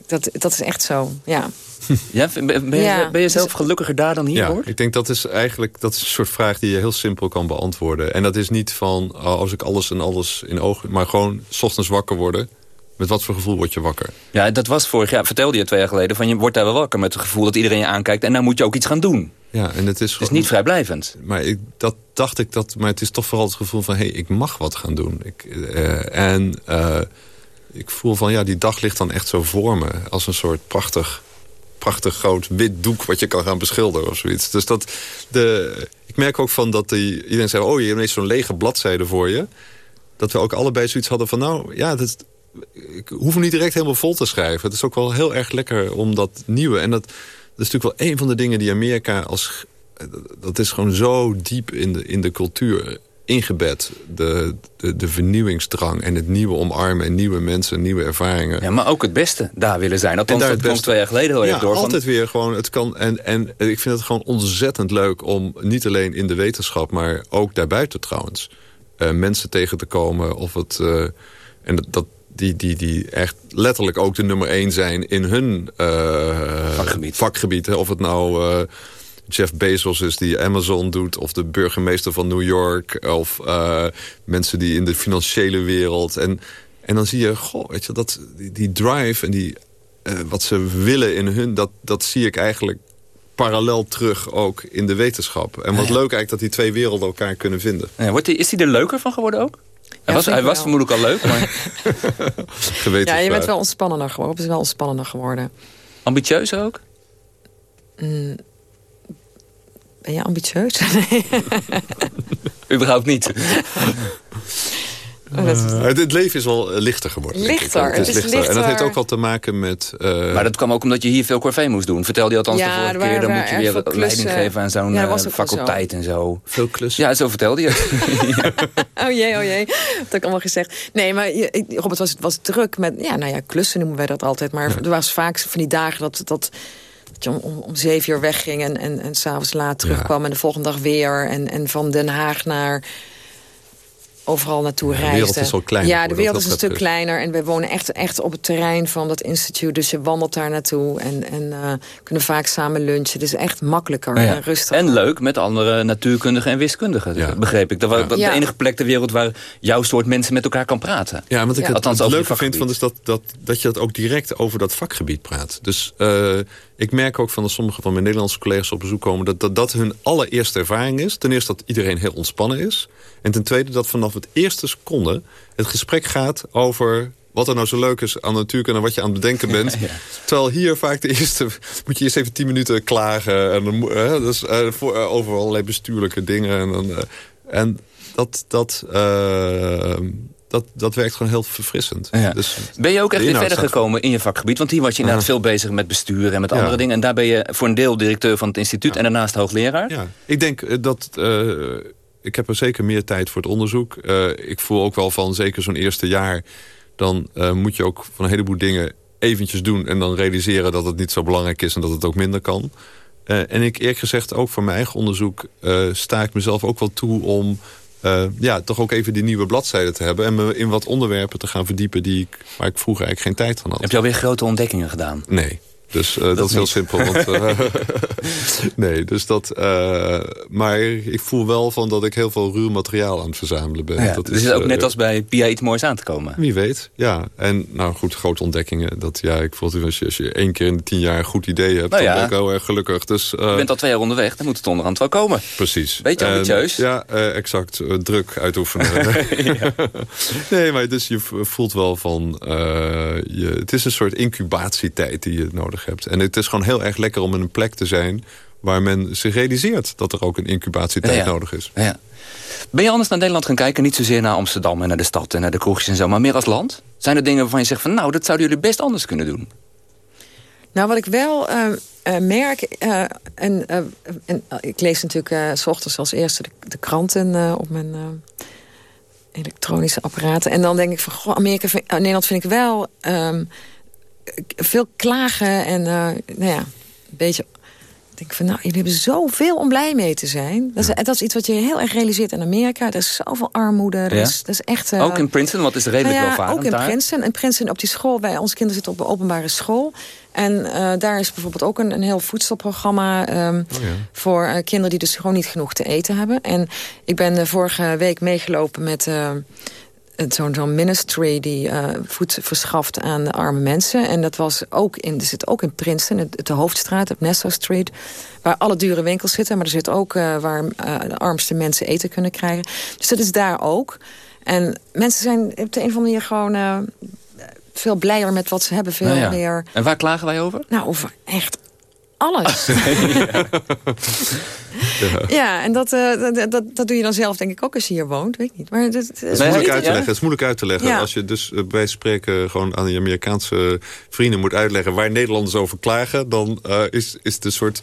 Dat, dat is echt zo, ja. *laughs* Ja, ben, je, Ja. ben je zelf gelukkiger daar dan hier, Ja, hoor? ik denk dat is eigenlijk dat is een soort vraag die je heel simpel kan beantwoorden. En dat is niet van oh, als ik alles en alles in ogen, maar gewoon 's ochtends wakker worden. Met wat voor gevoel word je wakker? Ja, dat was vorig jaar, vertelde je twee jaar geleden... van je wordt daar wel wakker met het gevoel dat iedereen je aankijkt... en dan moet je ook iets gaan doen. Ja, en het is, Het is niet vrijblijvend. Maar ik, dat dacht ik dat, maar het is toch vooral het gevoel van hé, hey, ik mag wat gaan doen. Ik, eh, en eh, ik voel van ja, die dag ligt dan echt zo voor me als een soort prachtig, prachtig groot wit doek wat je kan gaan beschilderen of zoiets. Dus dat de, ik merk ook van dat die, iedereen zei, oh, je hebt zo'n lege bladzijde voor je. Dat we ook allebei zoiets hadden van nou, ja, dat, ik hoef hem niet direct helemaal vol te schrijven. Het is ook wel heel erg lekker om dat nieuwe. En dat, dat is natuurlijk wel een van de dingen die Amerika als... Dat is gewoon zo diep in de, in de cultuur ingebed. De, de, de vernieuwingsdrang en het nieuwe omarmen... en nieuwe mensen, nieuwe ervaringen. Ja, maar ook het beste daar willen zijn. Althans, dat kwam beste- twee jaar geleden heel ja, erg door. van- altijd weer gewoon. Het kan, en, en ik vind het gewoon ontzettend leuk om niet alleen in de wetenschap... maar ook daarbuiten trouwens, eh, mensen tegen te komen. Of het, eh, en dat, dat, die, die, die echt letterlijk ook de nummer één zijn in hun eh, Vakgebied. vakgebied. hè. Of het nou... Jeff Bezos is die Amazon doet... of de burgemeester van New York... of eh, mensen die in de financiële wereld... En, en dan zie je, goh, weet je, dat, die, die drive en die, eh, wat ze willen in hun... Dat, dat zie ik eigenlijk parallel terug ook in de wetenschap. En wat Ja. leuk eigenlijk dat die twee werelden elkaar kunnen vinden. Ja, wordt die, is hij er leuker van geworden ook? Hij was, hij was vermoedelijk al leuk, maar *laughs* Ja, je bent wel ontspannender geworden. Is wel ontspannender geworden. ambitieus ook? Mm, ben je ambitieus? *laughs* *laughs* Überhaupt niet. Oh, Eh, het, het leven is wel eh, lichter geworden. Lichter, Het is het is lichter. En dat heeft ook wel te maken met... eh, Maar dat kwam ook omdat je hier veel corvée moest doen. Vertelde je althans Ja, de vorige er keer. Dan moet je weer veel leiding geven aan zo'n Ja, zo. faculteit en zo. Veel klussen. Ja, zo vertelde je. *laughs* Oh jee, oh jee. Dat heb ik allemaal gezegd. Nee, maar Robert was, was druk met... Ja, nou ja, klussen noemen wij dat altijd. Maar er was vaak van die dagen dat, dat je om, om, om zeven uur wegging en, en, en s'avonds laat terugkwam... en de volgende dag weer. En, en van Den Haag naar overal naartoe Ja, de wereld is wel kleiner Ja, de wereld is een stuk kleiner. En we wonen echt, echt op het terrein van dat instituut. Dus je wandelt daar naartoe en, en eh, kunnen vaak samen lunchen. Het is echt makkelijker Ja. en rustiger. En leuk met andere natuurkundigen en wiskundigen, begreep ik. Dat was Ja. de enige plek ter wereld waar jouw soort mensen met elkaar kan praten. Ja, wat ik het, Althans, het leuke vind van is dat, dat, dat je dat ook direct over dat vakgebied praat. Dus eh, ik merk ook van dat sommige van mijn Nederlandse collega's op bezoek komen... Dat, dat dat hun allereerste ervaring is. Ten eerste dat iedereen heel ontspannen is. En ten tweede dat vanaf het eerste seconde het gesprek gaat over... wat er nou zo leuk is aan natuurkunde en wat je aan het bedenken bent. *laughs* Terwijl hier vaak de eerste... moet je eerst even tien minuten klagen. En dan, hè, dus, eh, voor, eh, over allerlei bestuurlijke dingen. En, dan, eh, en dat... dat dat, dat werkt gewoon heel verfrissend. Ja. Dus Ben je ook echt de weer verder gekomen in je vakgebied? Want hier was je inderdaad veel bezig met bestuur en met andere dingen. En daar ben je voor een deel directeur van het instituut en daarnaast hoogleraar. Ja, ik denk dat... ik heb er zeker meer tijd voor het onderzoek. Eh, ik voel ook wel van, zeker zo'n eerste jaar... dan eh, moet je ook van een heleboel dingen eventjes doen... en dan realiseren dat het niet zo belangrijk is en dat het ook minder kan. Eh, en ik eerlijk gezegd ook voor mijn eigen onderzoek... sta ik mezelf ook wel toe om... ja, toch ook even die nieuwe bladzijde te hebben... en me in wat onderwerpen te gaan verdiepen... Die ik, waar ik vroeger eigenlijk geen tijd van had. Heb je alweer grote ontdekkingen gedaan? Nee. Dus eh, dat, is heel niet. simpel. Want, eh, *laughs* nee, dus dat... eh, maar ik voel wel van dat ik heel veel ruw materiaal aan het verzamelen ben. Ja, dat dus het is ook net als bij Pia iets moois aan te komen. Wie weet, ja. En nou goed, grote ontdekkingen. Dat, ja, ik voel het als je, als je één keer in de tien jaar een goed idee hebt... Nou ja. dan ben ik heel erg gelukkig. Dus, Je bent al twee jaar onderweg, dan moet het onderhand wel komen. Precies. Beetje ambitieus. Ja, exact. Druk uitoefenen. *laughs* *laughs* nee, maar dus je voelt wel van... je, het is een soort incubatietijd die je nodig hebt. En het is gewoon heel erg lekker om in een plek te zijn... waar men zich realiseert dat er ook een incubatietijd Ja, ja. nodig is. Ja. Ben je anders naar Nederland gaan kijken? Niet zozeer naar Amsterdam en naar de stad en naar de kroegjes en zo... maar meer als land? Zijn er dingen waarvan je zegt van... nou, dat zouden jullie best anders kunnen doen? Nou, wat ik wel eh, eh, merk... eh, en, eh, en eh, ik lees natuurlijk eh, s ochtends als eerste de, de kranten eh, op mijn eh, elektronische apparaten. En dan denk ik van, goh, Amerika, vind- Nederland vind ik wel ehm, veel klagen en eh, nou ja, een beetje... Ik denk van, nou, jullie hebben zoveel om blij mee te zijn. Dat is, dat is iets wat je heel erg realiseert in Amerika. Er is zoveel armoede. Er Ja? dat is echt, eh, ook in Princeton, het is redelijk nou ja, ook in daar. Princeton. En Princeton op die school, wij, onze kinderen zitten op een openbare school. En eh, daar is bijvoorbeeld ook een, een heel voedselprogramma... ehm, voor eh, kinderen die dus gewoon niet genoeg te eten hebben. En ik ben vorige week meegelopen met... Zo'n zo'n ministry die eh, voedsel verschaft aan arme mensen. En dat was ook in, er zit ook in Princeton, het- de hoofdstraat, op Nassau Street... waar alle dure winkels zitten. Maar er zit ook eh, waar eh, de armste mensen eten kunnen krijgen. Dus dat is daar ook. En mensen zijn op de een of andere manier gewoon... veel blijer met wat ze hebben. Veel Nou ja. meer... En waar klagen wij over? Nou, over echt alles. *laughs* ja, en dat, eh, dat, dat, dat doe je dan zelf denk ik ook als je hier woont. Weet ik niet. Maar dat, is moeilijk uit te leggen. Het is moeilijk uit te leggen. Ja. Als je dus eh, bij spreken gewoon aan je Amerikaanse vrienden moet uitleggen... waar Nederlanders over klagen, dan eh, is, is de soort...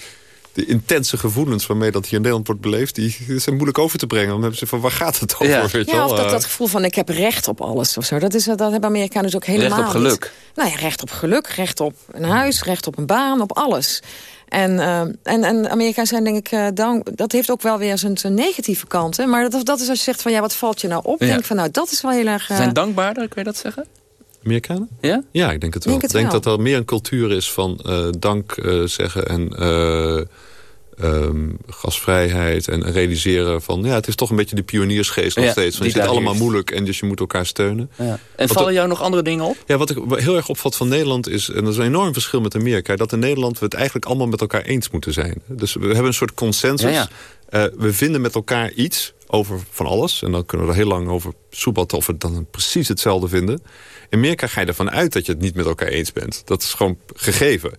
De intense gevoelens waarmee dat hier in Nederland wordt beleefd... die zijn moeilijk over te brengen. Dan hebben ze van, waar gaat het over? Ja, Weet ja wel? of dat, Eh, dat gevoel van ik heb recht op alles of zo. Dat, is, dat hebben Amerikanen dus ook helemaal Recht op geluk. niet. Nou ja, recht op geluk, recht op een huis, recht op een baan, op alles. En, eh, en, en Amerikanen zijn denk ik, eh, dank, dat heeft ook wel weer zijn, zijn negatieve kanten. Maar dat, dat is als je zegt van ja, wat valt je nou op? Ja. Denk ik van nou, dat is wel heel erg... Ze eh, zijn dankbaarder, kun je dat zeggen? Amerikanen? Ja? Ja, ik denk het wel. Denk het ik denk wel. dat er meer een cultuur is van eh, dank eh, zeggen en eh, ehm, gasvrijheid en realiseren van... ja, het is toch een beetje de pioniersgeest nog Ja, steeds. Want je zit allemaal moeilijk en dus je moet elkaar steunen. Ja. En Wat vallen jou nog andere dingen op? Ja, wat ik heel erg opvalt van Nederland is... en dat is een enorm verschil met Amerika... dat in Nederland we het eigenlijk allemaal met elkaar eens moeten zijn. Dus we hebben een soort consensus. Ja, Eh, we vinden met elkaar iets over van alles. En dan kunnen we er heel lang over soebatten... of we dan precies hetzelfde vinden. In Amerika ga je ervan uit dat je het niet met elkaar eens bent. Dat is gewoon gegeven.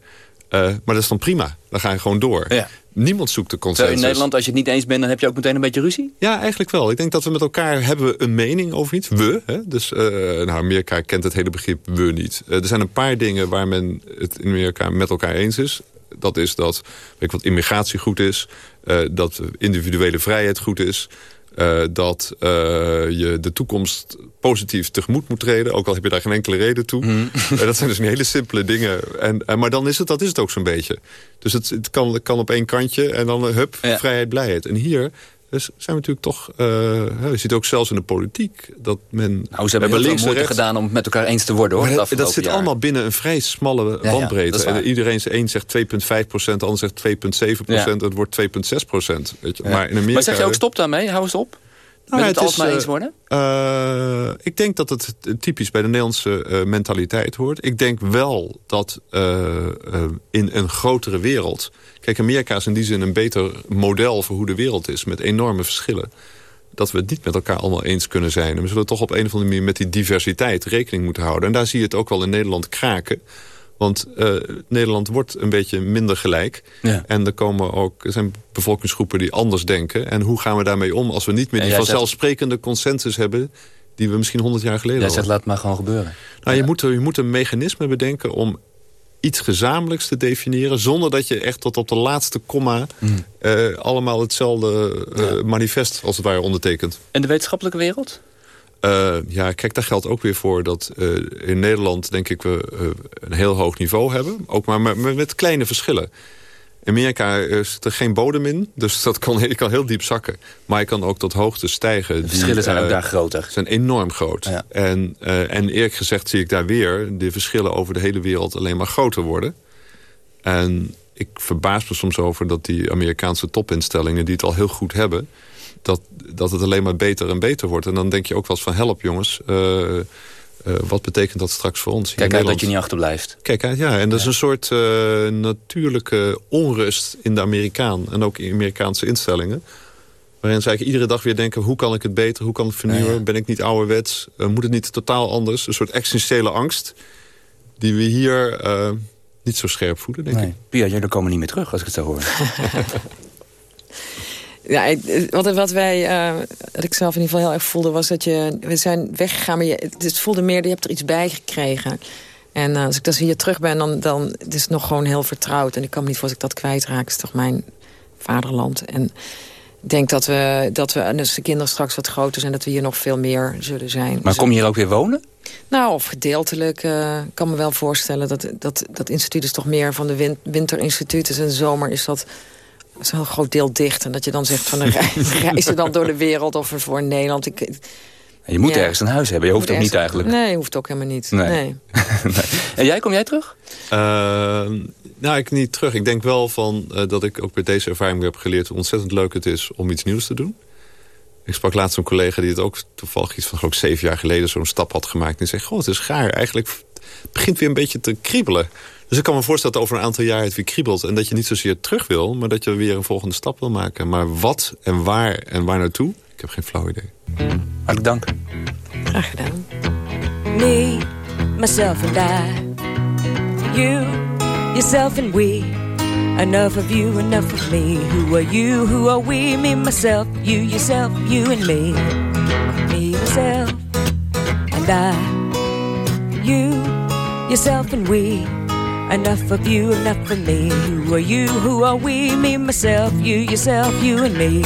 Eh, maar dat is dan prima. Dan ga je gewoon door. Ja. Niemand zoekt de Terwijl consensus. in Nederland, als je het niet eens bent, dan heb je ook meteen een beetje ruzie? Ja, eigenlijk wel. Ik denk dat we met elkaar hebben een mening over iets. We. Hè? Dus eh nou, Amerika kent het hele begrip we niet. Eh, er zijn een paar dingen waar men het in Amerika met elkaar eens is. Dat is dat weet ik wat, immigratie goed is. dat individuele vrijheid goed is. Uh, dat uh, je de toekomst positief tegemoet moet treden. Ook al heb je daar geen enkele reden toe. Mm. Uh, dat zijn dus hele simpele dingen. En, maar dan is het, dat is het ook zo'n beetje. Dus het, het kan, kan op één kantje en dan hup, ja. vrijheid, blijheid. En hier dus zijn we natuurlijk toch... Uh, je ziet ook zelfs in de politiek dat men... Nou, ze hebben veel moeite gedaan om het met elkaar eens te worden. hoor. Dat, dat zit jaar. allemaal binnen een vrij smalle ja, bandbreedte. Ja, en iedereen een zegt 2,5 procent, de ander zegt 2,7 procent. Het wordt 2,6 procent. Maar, in Amerika, maar zeg je ook stop daarmee? Hou eens op. Nou, met het, het alsmaar eens worden? Uh, ik denk dat het typisch bij de Nederlandse uh, mentaliteit hoort. Ik denk wel dat uh, in een grotere wereld... Kijk, Amerika is in die zin een beter model voor hoe de wereld is... met enorme verschillen. Dat we het niet met elkaar allemaal eens kunnen zijn. En we zullen toch op een of andere manier met die diversiteit rekening moeten houden. En daar zie je het ook wel in Nederland kraken... Want uh, Nederland wordt een beetje minder gelijk. Ja. En er, komen ook, er zijn bevolkingsgroepen die anders denken. En hoe gaan we daarmee om als we niet meer die vanzelfsprekende zegt... consensus hebben... die we misschien 100 jaar geleden hadden? Jij zegt laat maar gewoon gebeuren. Nou, ja. je, moet, je moet een mechanisme bedenken om iets gezamenlijks te definiëren... zonder dat je echt tot op de laatste komma... Mm. Uh, allemaal hetzelfde uh, ja. manifest als het ware ondertekent. En de wetenschappelijke wereld? Uh, ja, kijk, daar geldt ook weer voor dat uh, in Nederland... denk ik we uh, een heel hoog niveau hebben. Ook maar met, met kleine verschillen. In Amerika is er geen bodem in, dus *laughs* dat kan, je kan heel diep zakken. Maar je kan ook tot hoogte stijgen. De verschillen die, zijn ook daar groter. zijn enorm groot. Ja. En, en eerlijk gezegd zie ik daar weer de verschillen over de hele wereld alleen maar groter worden. En ik verbaas me soms over dat die Amerikaanse topinstellingen... die het al heel goed hebben dat, dat het alleen maar beter en beter wordt. En dan denk je ook wel eens van help jongens... Uh, uh, wat betekent dat straks voor ons? Kijk uit dat je niet achterblijft. Kijk uit, ja. En dat is een soort uh, natuurlijke onrust in de Amerikaan... en ook in Amerikaanse instellingen. Waarin ze eigenlijk iedere dag weer denken... hoe kan ik het beter, hoe kan ik het vernieuwen? Ja, ja. Ben ik niet ouderwets? moet het niet totaal anders? Een soort existentiële angst... die we hier niet zo scherp voelen, denk nee. ik. Pia, jullie komen niet meer terug als ik het zo hoor. *laughs* *laughs* Ja, wat, wat wij, uh, wat ik zelf in ieder geval heel erg voelde... was dat je, we zijn weggegaan, maar je, het voelde meer... je hebt er iets bij gekregen. En uh, als ik dus hier terug ben, dan, dan het is het nog gewoon heel vertrouwd. En ik kan me niet voor als ik dat kwijtraak. Het is toch mijn vaderland. En ik denk dat we, dat we als de kinderen straks wat groter zijn... dat we hier nog veel meer zullen zijn. Maar dus kom je hier ook weer wonen? Nou, of gedeeltelijk. Uh, ik kan me wel voorstellen dat dat, dat instituut is toch meer van de win winterinstituut is. En de zomer is dat is een heel groot deel dicht. En dat je dan zegt van een *laughs* reizen dan door de wereld of voor Nederland. Ik, je moet ja. ergens een huis hebben. Je hoeft ook niet eigenlijk. Nee, je hoeft ook helemaal niet. Nee. nee. *laughs* nee. En jij, kom jij terug? Uh, nou, ik niet terug. Ik denk wel van, uh, dat ik ook met deze ervaring heb geleerd... hoe ontzettend leuk het is om iets nieuws te doen. Ik sprak laatst een collega die het ook toevallig iets van ook zeven jaar geleden... zo'n stap had gemaakt. En die zei, goh, het is gaar. Eigenlijk het begint weer een beetje te kriebelen. Dus ik kan me voorstellen dat over een aantal jaar het weer kriebelt... en dat je niet zozeer terug wil, maar dat je weer een volgende stap wil maken. Maar wat en waar en waar naartoe, ik heb geen flauw idee. Hartelijk dank. Graag gedaan. Me, myself and I. You, yourself and we. Enough of you, enough of me. Who are you, who are we? Me, myself, you, yourself, you and me. Me, myself and I. You, yourself and we. Enough of you, enough of me. Who are you? Who are we? Me, myself, you, yourself, you and me.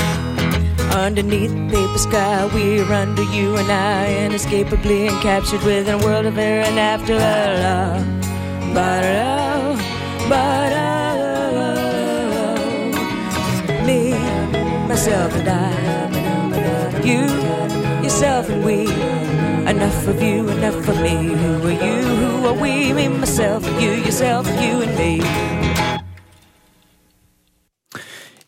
Underneath the paper sky, we're under you and I, inescapably encaptured within a world of air and after love. But love, but love. Me, myself and I. You, yourself and we. Enough of you, enough of me. Who are you? Who are we? Me, myself, you, yourself, you and me.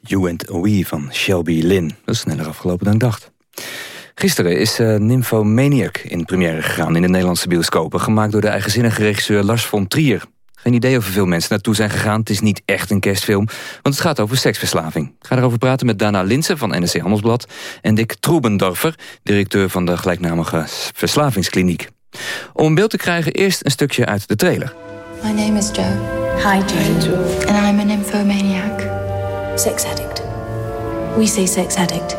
You and We van Shelby Lynn. Dat is sneller afgelopen dan ik dacht. Gisteren is uh, Nymphomaniac in première gegaan in de Nederlandse bioscopen... gemaakt door de eigenzinnige regisseur Lars von Trier. Geen idee of er veel mensen naartoe zijn gegaan. Het is niet echt een kerstfilm, want het gaat over seksverslaving. Ik ga erover praten met Dana Linsen van NSC Handelsblad... en Dick Troebendorfer, directeur van de gelijknamige verslavingskliniek. Om een beeld te krijgen, eerst een stukje uit de trailer. My name is Joe. Hi, Joe. And I'm a nymphomaniac. Sex addict. We say sex addict.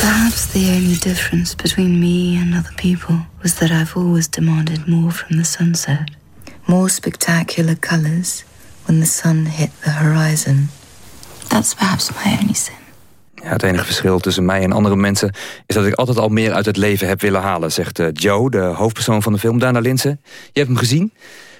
Perhaps the only difference between me and other people was that I've always demanded more from the sunset. More spectacular colors when the sun hit the horizon. That's perhaps my only sin. Ja, het enige verschil tussen mij en andere mensen... is dat ik altijd al meer uit het leven heb willen halen... zegt Joe, de hoofdpersoon van de film. Dana Linsen, je hebt hem gezien.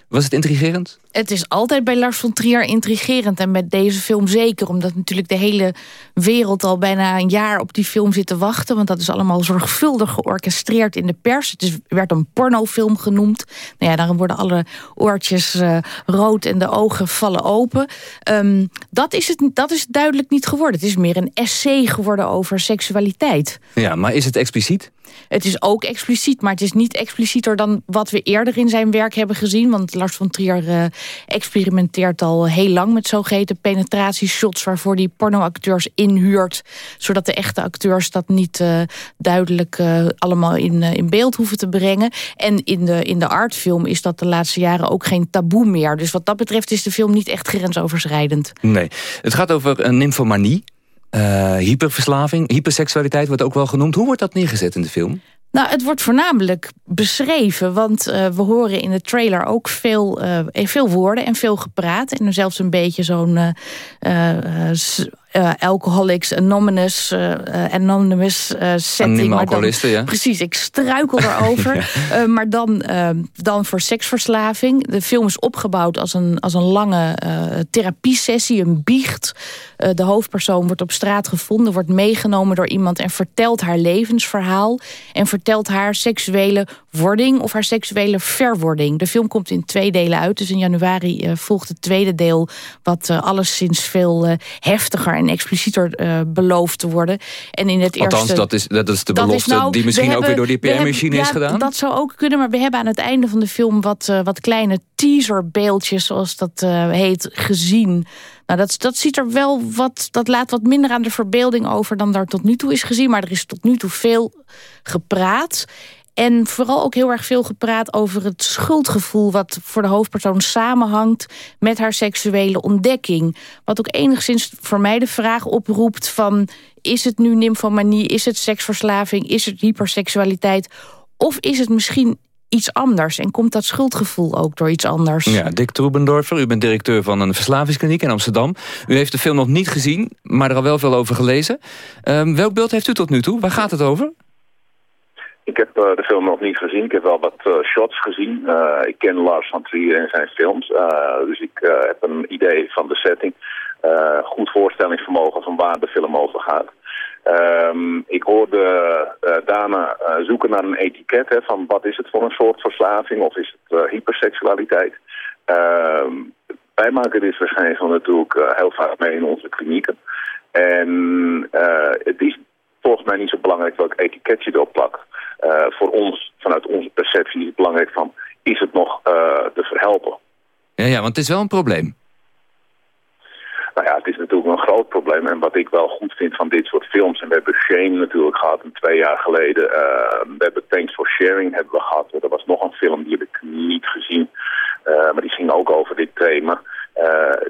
Was het intrigerend? Het is altijd bij Lars von Trier intrigerend. En met deze film zeker. Omdat natuurlijk de hele wereld al bijna een jaar op die film zit te wachten. Want dat is allemaal zorgvuldig georchestreerd in de pers. Het is, werd een pornofilm genoemd. Nou ja, worden alle oortjes uh, rood en de ogen vallen open. Um, dat, is het, dat is duidelijk niet geworden. Het is meer een essay geworden over seksualiteit. Ja, maar is het expliciet? Het is ook expliciet, maar het is niet explicieter dan wat we eerder in zijn werk hebben gezien. Want Lars von Trier uh, experimenteert al heel lang met zogeheten penetratieshots... waarvoor hij pornoacteurs inhuurt, zodat de echte acteurs dat niet uh, duidelijk uh, allemaal in, in beeld hoeven te brengen. En in de, in de artfilm is dat de laatste jaren ook geen taboe meer. Dus wat dat betreft is de film niet echt grensoverschrijdend. Nee, het gaat over een nymphomanie. Uh, hyperverslaving, hyperseksualiteit wordt ook wel genoemd. Hoe wordt dat neergezet in de film? Nou, het wordt voornamelijk beschreven, want uh, we horen in de trailer ook veel, uh, veel woorden en veel gepraat. En zelfs een beetje zo'n uh, Alcoholics Anonymous, uh, anonymous uh, setting. Maar dan, ja. Precies, ik struikel *laughs* erover. ja. maar dan, dan voor seksverslaving. De film is opgebouwd als een, als een lange therapiesessie, een biecht. de hoofdpersoon wordt op straat gevonden, wordt meegenomen door iemand... en vertelt haar levensverhaal. En vertelt haar seksuele wording of haar seksuele verwording. De film komt in twee delen uit. Dus in januari volgt het tweede deel... wat alleszins veel heftiger en explicieter uh, beloofd te worden. En in het Althans, eerste, dat is, dat is de belofte is nou, die misschien hebben, ook weer door die PR-machine is gedaan? Dat zou ook kunnen, maar we hebben aan het einde van de film... wat, uh, wat kleine teaserbeeldjes, zoals dat uh, heet, gezien... Nou, dat, dat ziet er wel wat, dat laat wat minder aan de verbeelding over dan daar tot nu toe is gezien. Maar er is tot nu toe veel gepraat. En vooral ook heel erg veel gepraat over het schuldgevoel... wat voor de hoofdpersoon samenhangt met haar seksuele ontdekking. Wat ook enigszins voor mij de vraag oproept van... is het nu nymphomanie, is het seksverslaving, is het hyperseksualiteit... of is het misschien iets anders? En komt dat schuldgevoel ook door iets anders? Ja, Dick Troebendorfer, u bent directeur van een verslavingskliniek in Amsterdam. U heeft de film nog niet gezien, maar er al wel veel over gelezen. Um, welk beeld heeft u tot nu toe? Waar gaat het over? Ik heb uh, de film nog niet gezien. Ik heb wel wat uh, shots gezien. Uh, ik ken Lars van Trier en zijn films. dus ik heb een idee van de setting. goed voorstellingsvermogen van waar de film over gaat. Um, ik hoorde daarna zoeken naar een etiket hè, van wat is het voor een soort verslaving of is het hyperseksualiteit. Ehm, wij maken dit verschijnsel natuurlijk heel vaak mee in onze klinieken. En het is volgens mij niet zo belangrijk welk etiket je erop plakt. Uh, voor ons, vanuit onze perceptie, is het belangrijk van... is het nog uh, te verhelpen? Ja, ja, want het is wel een probleem. Nou ja, het is natuurlijk een groot probleem. En wat ik wel goed vind van dit soort films... en we hebben Shame natuurlijk gehad een twee jaar geleden. Uh, we hebben Thanks for Sharing hebben we gehad. Er was nog een film, die heb ik niet gezien. maar die ging ook over dit thema.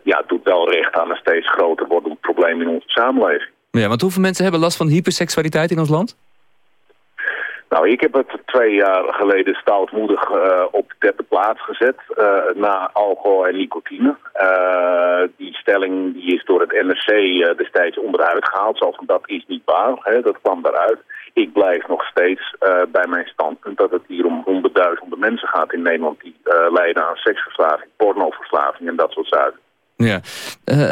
ja, het doet wel recht aan een steeds groter wordend probleem in onze samenleving. Ja, want hoeveel mensen hebben last van hyperseksualiteit in ons land? Nou, ik heb het twee jaar geleden stoutmoedig uh, op de derde plaats gezet uh, na alcohol en nicotine. Uh, die stelling die is door het NRC destijds onderuit gehaald. Zo van dat is niet waar, hè, dat kwam daaruit. Ik blijf nog steeds bij mijn standpunt dat het hier om honderdduizenden mensen gaat in Nederland... die lijden aan seksverslaving, pornoverslaving en dat soort zaken. Ja.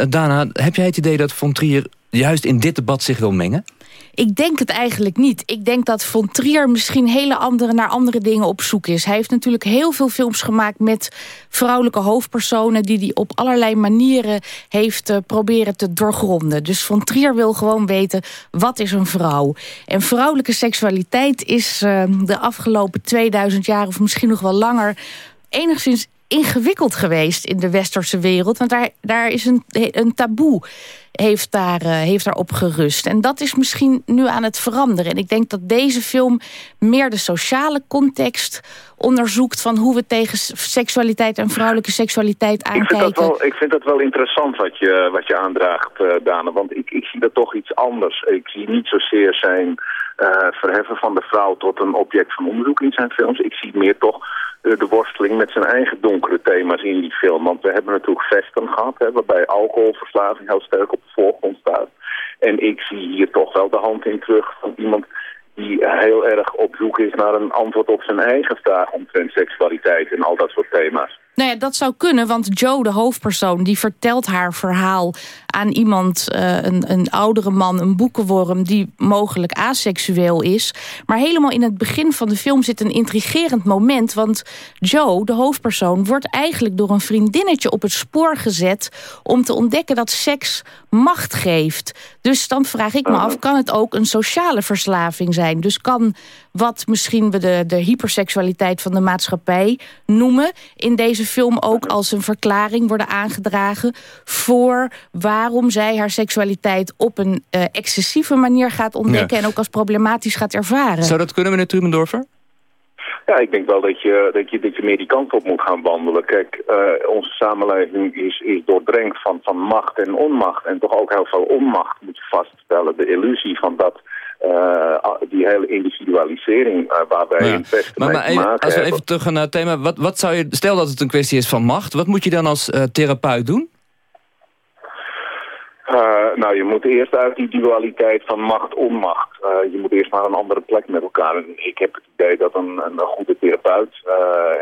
Dana, heb jij het idee dat Von Trier juist in dit debat zich wil mengen? Ik denk het eigenlijk niet. Ik denk dat Von Trier misschien hele andere, naar andere dingen op zoek is. Hij heeft natuurlijk heel veel films gemaakt met vrouwelijke hoofdpersonen... die hij op allerlei manieren heeft uh, proberen te doorgronden. Dus Von Trier wil gewoon weten, wat is een vrouw? En vrouwelijke seksualiteit is uh, de afgelopen 2000 jaar... of misschien nog wel langer enigszins ingewikkeld geweest in de westerse wereld. Want daar, daar is een, een taboe heeft, daar, uh, heeft daarop gerust. En dat is misschien nu aan het veranderen. En ik denk dat deze film meer de sociale context onderzoekt... van hoe we tegen seksualiteit en vrouwelijke seksualiteit aankijken. Ik vind dat wel, ik vind dat wel interessant wat je, wat je aandraagt, uh. Want ik, ik zie dat toch iets anders. Ik zie niet zozeer zijn verheffen van de vrouw tot een object van onderzoek in zijn films. Ik zie meer toch de worsteling met zijn eigen donkere thema's in die film. Want we hebben natuurlijk Vesten gehad, hè, waarbij alcoholverslaving heel sterk op de voorgrond staat. En ik zie hier toch wel de hand in terug van iemand die heel erg op zoek is naar een antwoord op zijn eigen vraag omtrent seksualiteit en al dat soort thema's. Nou ja, dat zou kunnen, want Joe, de hoofdpersoon... die vertelt haar verhaal aan iemand, uh, een, een oudere man, een boekenworm... die mogelijk aseksueel is. Maar helemaal in het begin van de film zit een intrigerend moment... want Joe, de hoofdpersoon, wordt eigenlijk door een vriendinnetje op het spoor gezet... om te ontdekken dat seks macht geeft. Dus dan vraag ik me af, kan het ook een sociale verslaving zijn? Dus kan wat misschien we de, de hyperseksualiteit van de maatschappij noemen... in deze film ook als een verklaring worden aangedragen... voor waarom zij haar seksualiteit op een uh, excessieve manier gaat ontdekken... en ook als problematisch gaat ervaren. Zou dat kunnen, meneer Trubendorfer? Ja, ik denk wel dat je, dat je, dat je meer die kant op moet gaan wandelen. Kijk, uh, onze samenleving is, is doordrenkt van, van macht en onmacht. En toch ook heel veel onmacht moet je vaststellen. De illusie van dat die hele individualisering uh, waar wij ja. in Westen maar, maar even, Als we even terug gaan naar het thema. Wat, wat zou je, stel dat het een kwestie is van macht. Wat moet je dan als uh, therapeut doen? Uh, nou, je moet eerst uit die dualiteit van macht-onmacht. Uh, je moet eerst naar een andere plek met elkaar. En ik heb het idee dat een, een goede therapeut... Uh,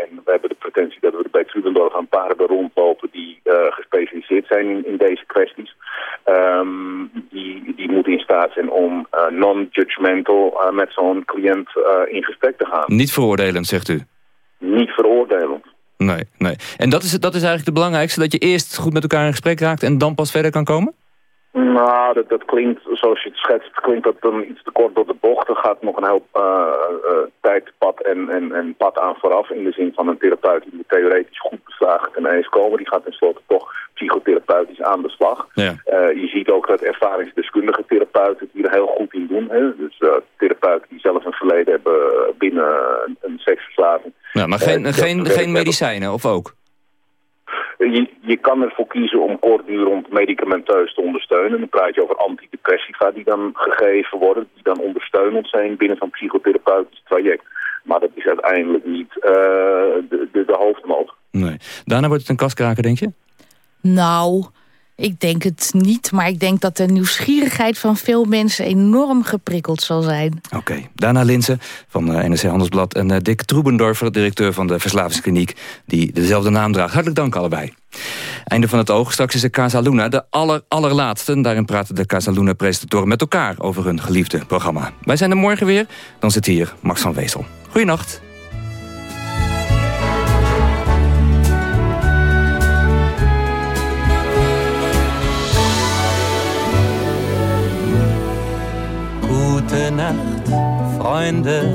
en we hebben de pretentie dat we er bij Trudendorf een paar hebben rondlopen... die gespecialiseerd zijn in, in deze kwesties. Um, die, die moet in staat zijn om non-judgmental met zo'n cliënt in gesprek te gaan. Niet veroordelend, zegt u? Niet veroordelend. Nee, nee. En dat is, dat is eigenlijk het belangrijkste... dat je eerst goed met elkaar in gesprek raakt... en dan pas verder kan komen? Nou, dat, dat klinkt, zoals je het schetst, klinkt dat dan iets te kort door de bocht. Er gaat nog een heel uh, uh, tijdpad en, en, en pad aan vooraf. In de zin van een therapeut die moet theoretisch goed beslagen ten eens komen. Die gaat tenslotte toch psychotherapeutisch aan de slag. Ja. Uh, je ziet ook dat ervaringsdeskundige therapeuten het hier heel goed in doen. Hè? Dus therapeuten die zelf een verleden hebben binnen een, een seksverslaving. Ja, maar geen, geen, geen medicijnen, of ook? Je, je kan ervoor kiezen om kortdurend medicamenteus te ondersteunen. Dan praat je over antidepressiva die dan gegeven worden, die dan ondersteunend zijn binnen zo'n psychotherapeutisch traject. Maar dat is uiteindelijk niet uh, de, de, de hoofdmoot. Nee. Daarna wordt het een kaskraker, denk je? Nou, ik denk het niet, maar ik denk dat de nieuwsgierigheid van veel mensen enorm geprikkeld zal zijn. Oké. Daarna Linse van uh, NRC Handelsblad en uh, Dick Troebendorfer, directeur van de Verslavingskliniek, die dezelfde naam draagt. Hartelijk dank allebei. Einde van het oog. Straks is de Casa Luna de aller, allerlaatste. Daarin praten de Casa Luna-presentatoren met elkaar over hun geliefde programma. Wij zijn er morgen weer. Dan zit hier Max van Wezel. Goeienacht. Nacht, Freunde.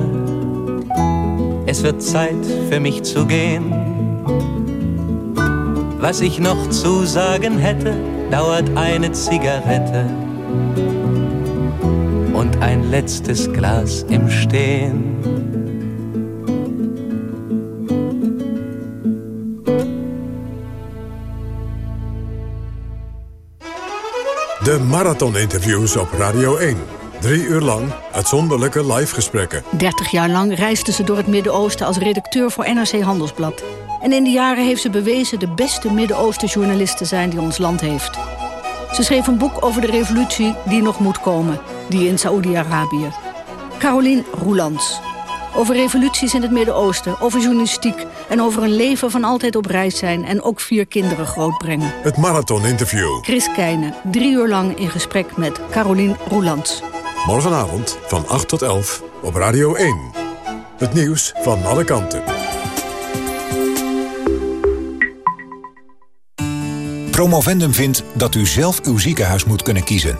Es wird Zeit für mich zu gehen. Was ich noch zu sagen hätte, dauert eine Zigarette und ein letztes Glas im Stehen. De marathoninterviews op Radio 1. Drie uur lang uitzonderlijke live gesprekken. 30 jaar lang reisde ze door het Midden-Oosten als redacteur voor NRC Handelsblad. En in de jaren heeft ze bewezen de beste Midden-Oosten-journalist te zijn die ons land heeft. Ze schreef een boek over de revolutie die nog moet komen, die in Saoedi-Arabië. Caroline Roelands. Over revoluties in het Midden-Oosten, over journalistiek... en over een leven van altijd op reis zijn en ook vier kinderen grootbrengen. Het Marathon-interview. Chris Keijne, drie uur lang in gesprek met Caroline Roelands. Morgenavond van 8 tot 11 op Radio 1. Het nieuws van alle kanten. Promovendum vindt dat u zelf uw ziekenhuis moet kunnen kiezen.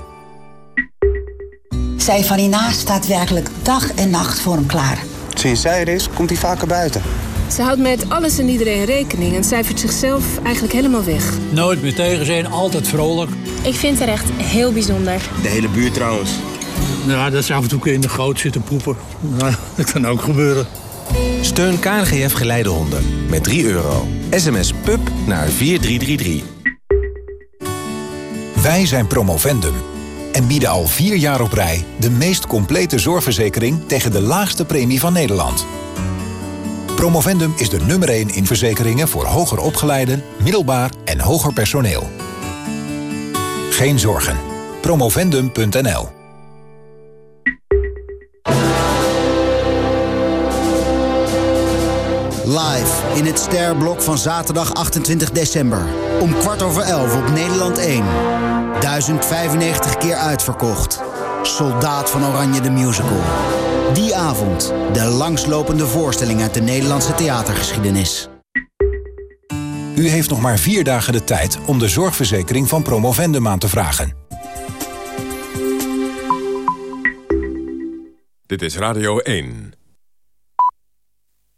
Zij van hiernaast staat werkelijk dag en nacht voor hem klaar. Sinds zij er is, komt hij vaker buiten. Ze houdt met alles en iedereen rekening en cijfert zichzelf eigenlijk helemaal weg. Nooit meer tegen zijn, altijd vrolijk. Ik vind haar echt heel bijzonder. De hele buurt trouwens. Ja, dat ze af en toe in de goot zitten poepen. Nou, dat kan ook gebeuren. Steun KNGF Geleidehonden met 3 euro. SMS PUB naar 4333. Wij zijn Promovendum en bieden al vier jaar op rij... de meest complete zorgverzekering tegen de laagste premie van Nederland. Promovendum is de nummer 1 in verzekeringen voor hoger opgeleiden, middelbaar en hoger personeel. Geen zorgen. Promovendum.nl Live in het Sterblok van zaterdag 28 december. Om kwart over elf op Nederland 1. 1095 keer uitverkocht. Soldaat van Oranje de Musical. Die avond de langslopende voorstelling uit de Nederlandse theatergeschiedenis. U heeft nog maar vier dagen de tijd om de zorgverzekering van Promovendum aan te vragen. Dit is Radio 1.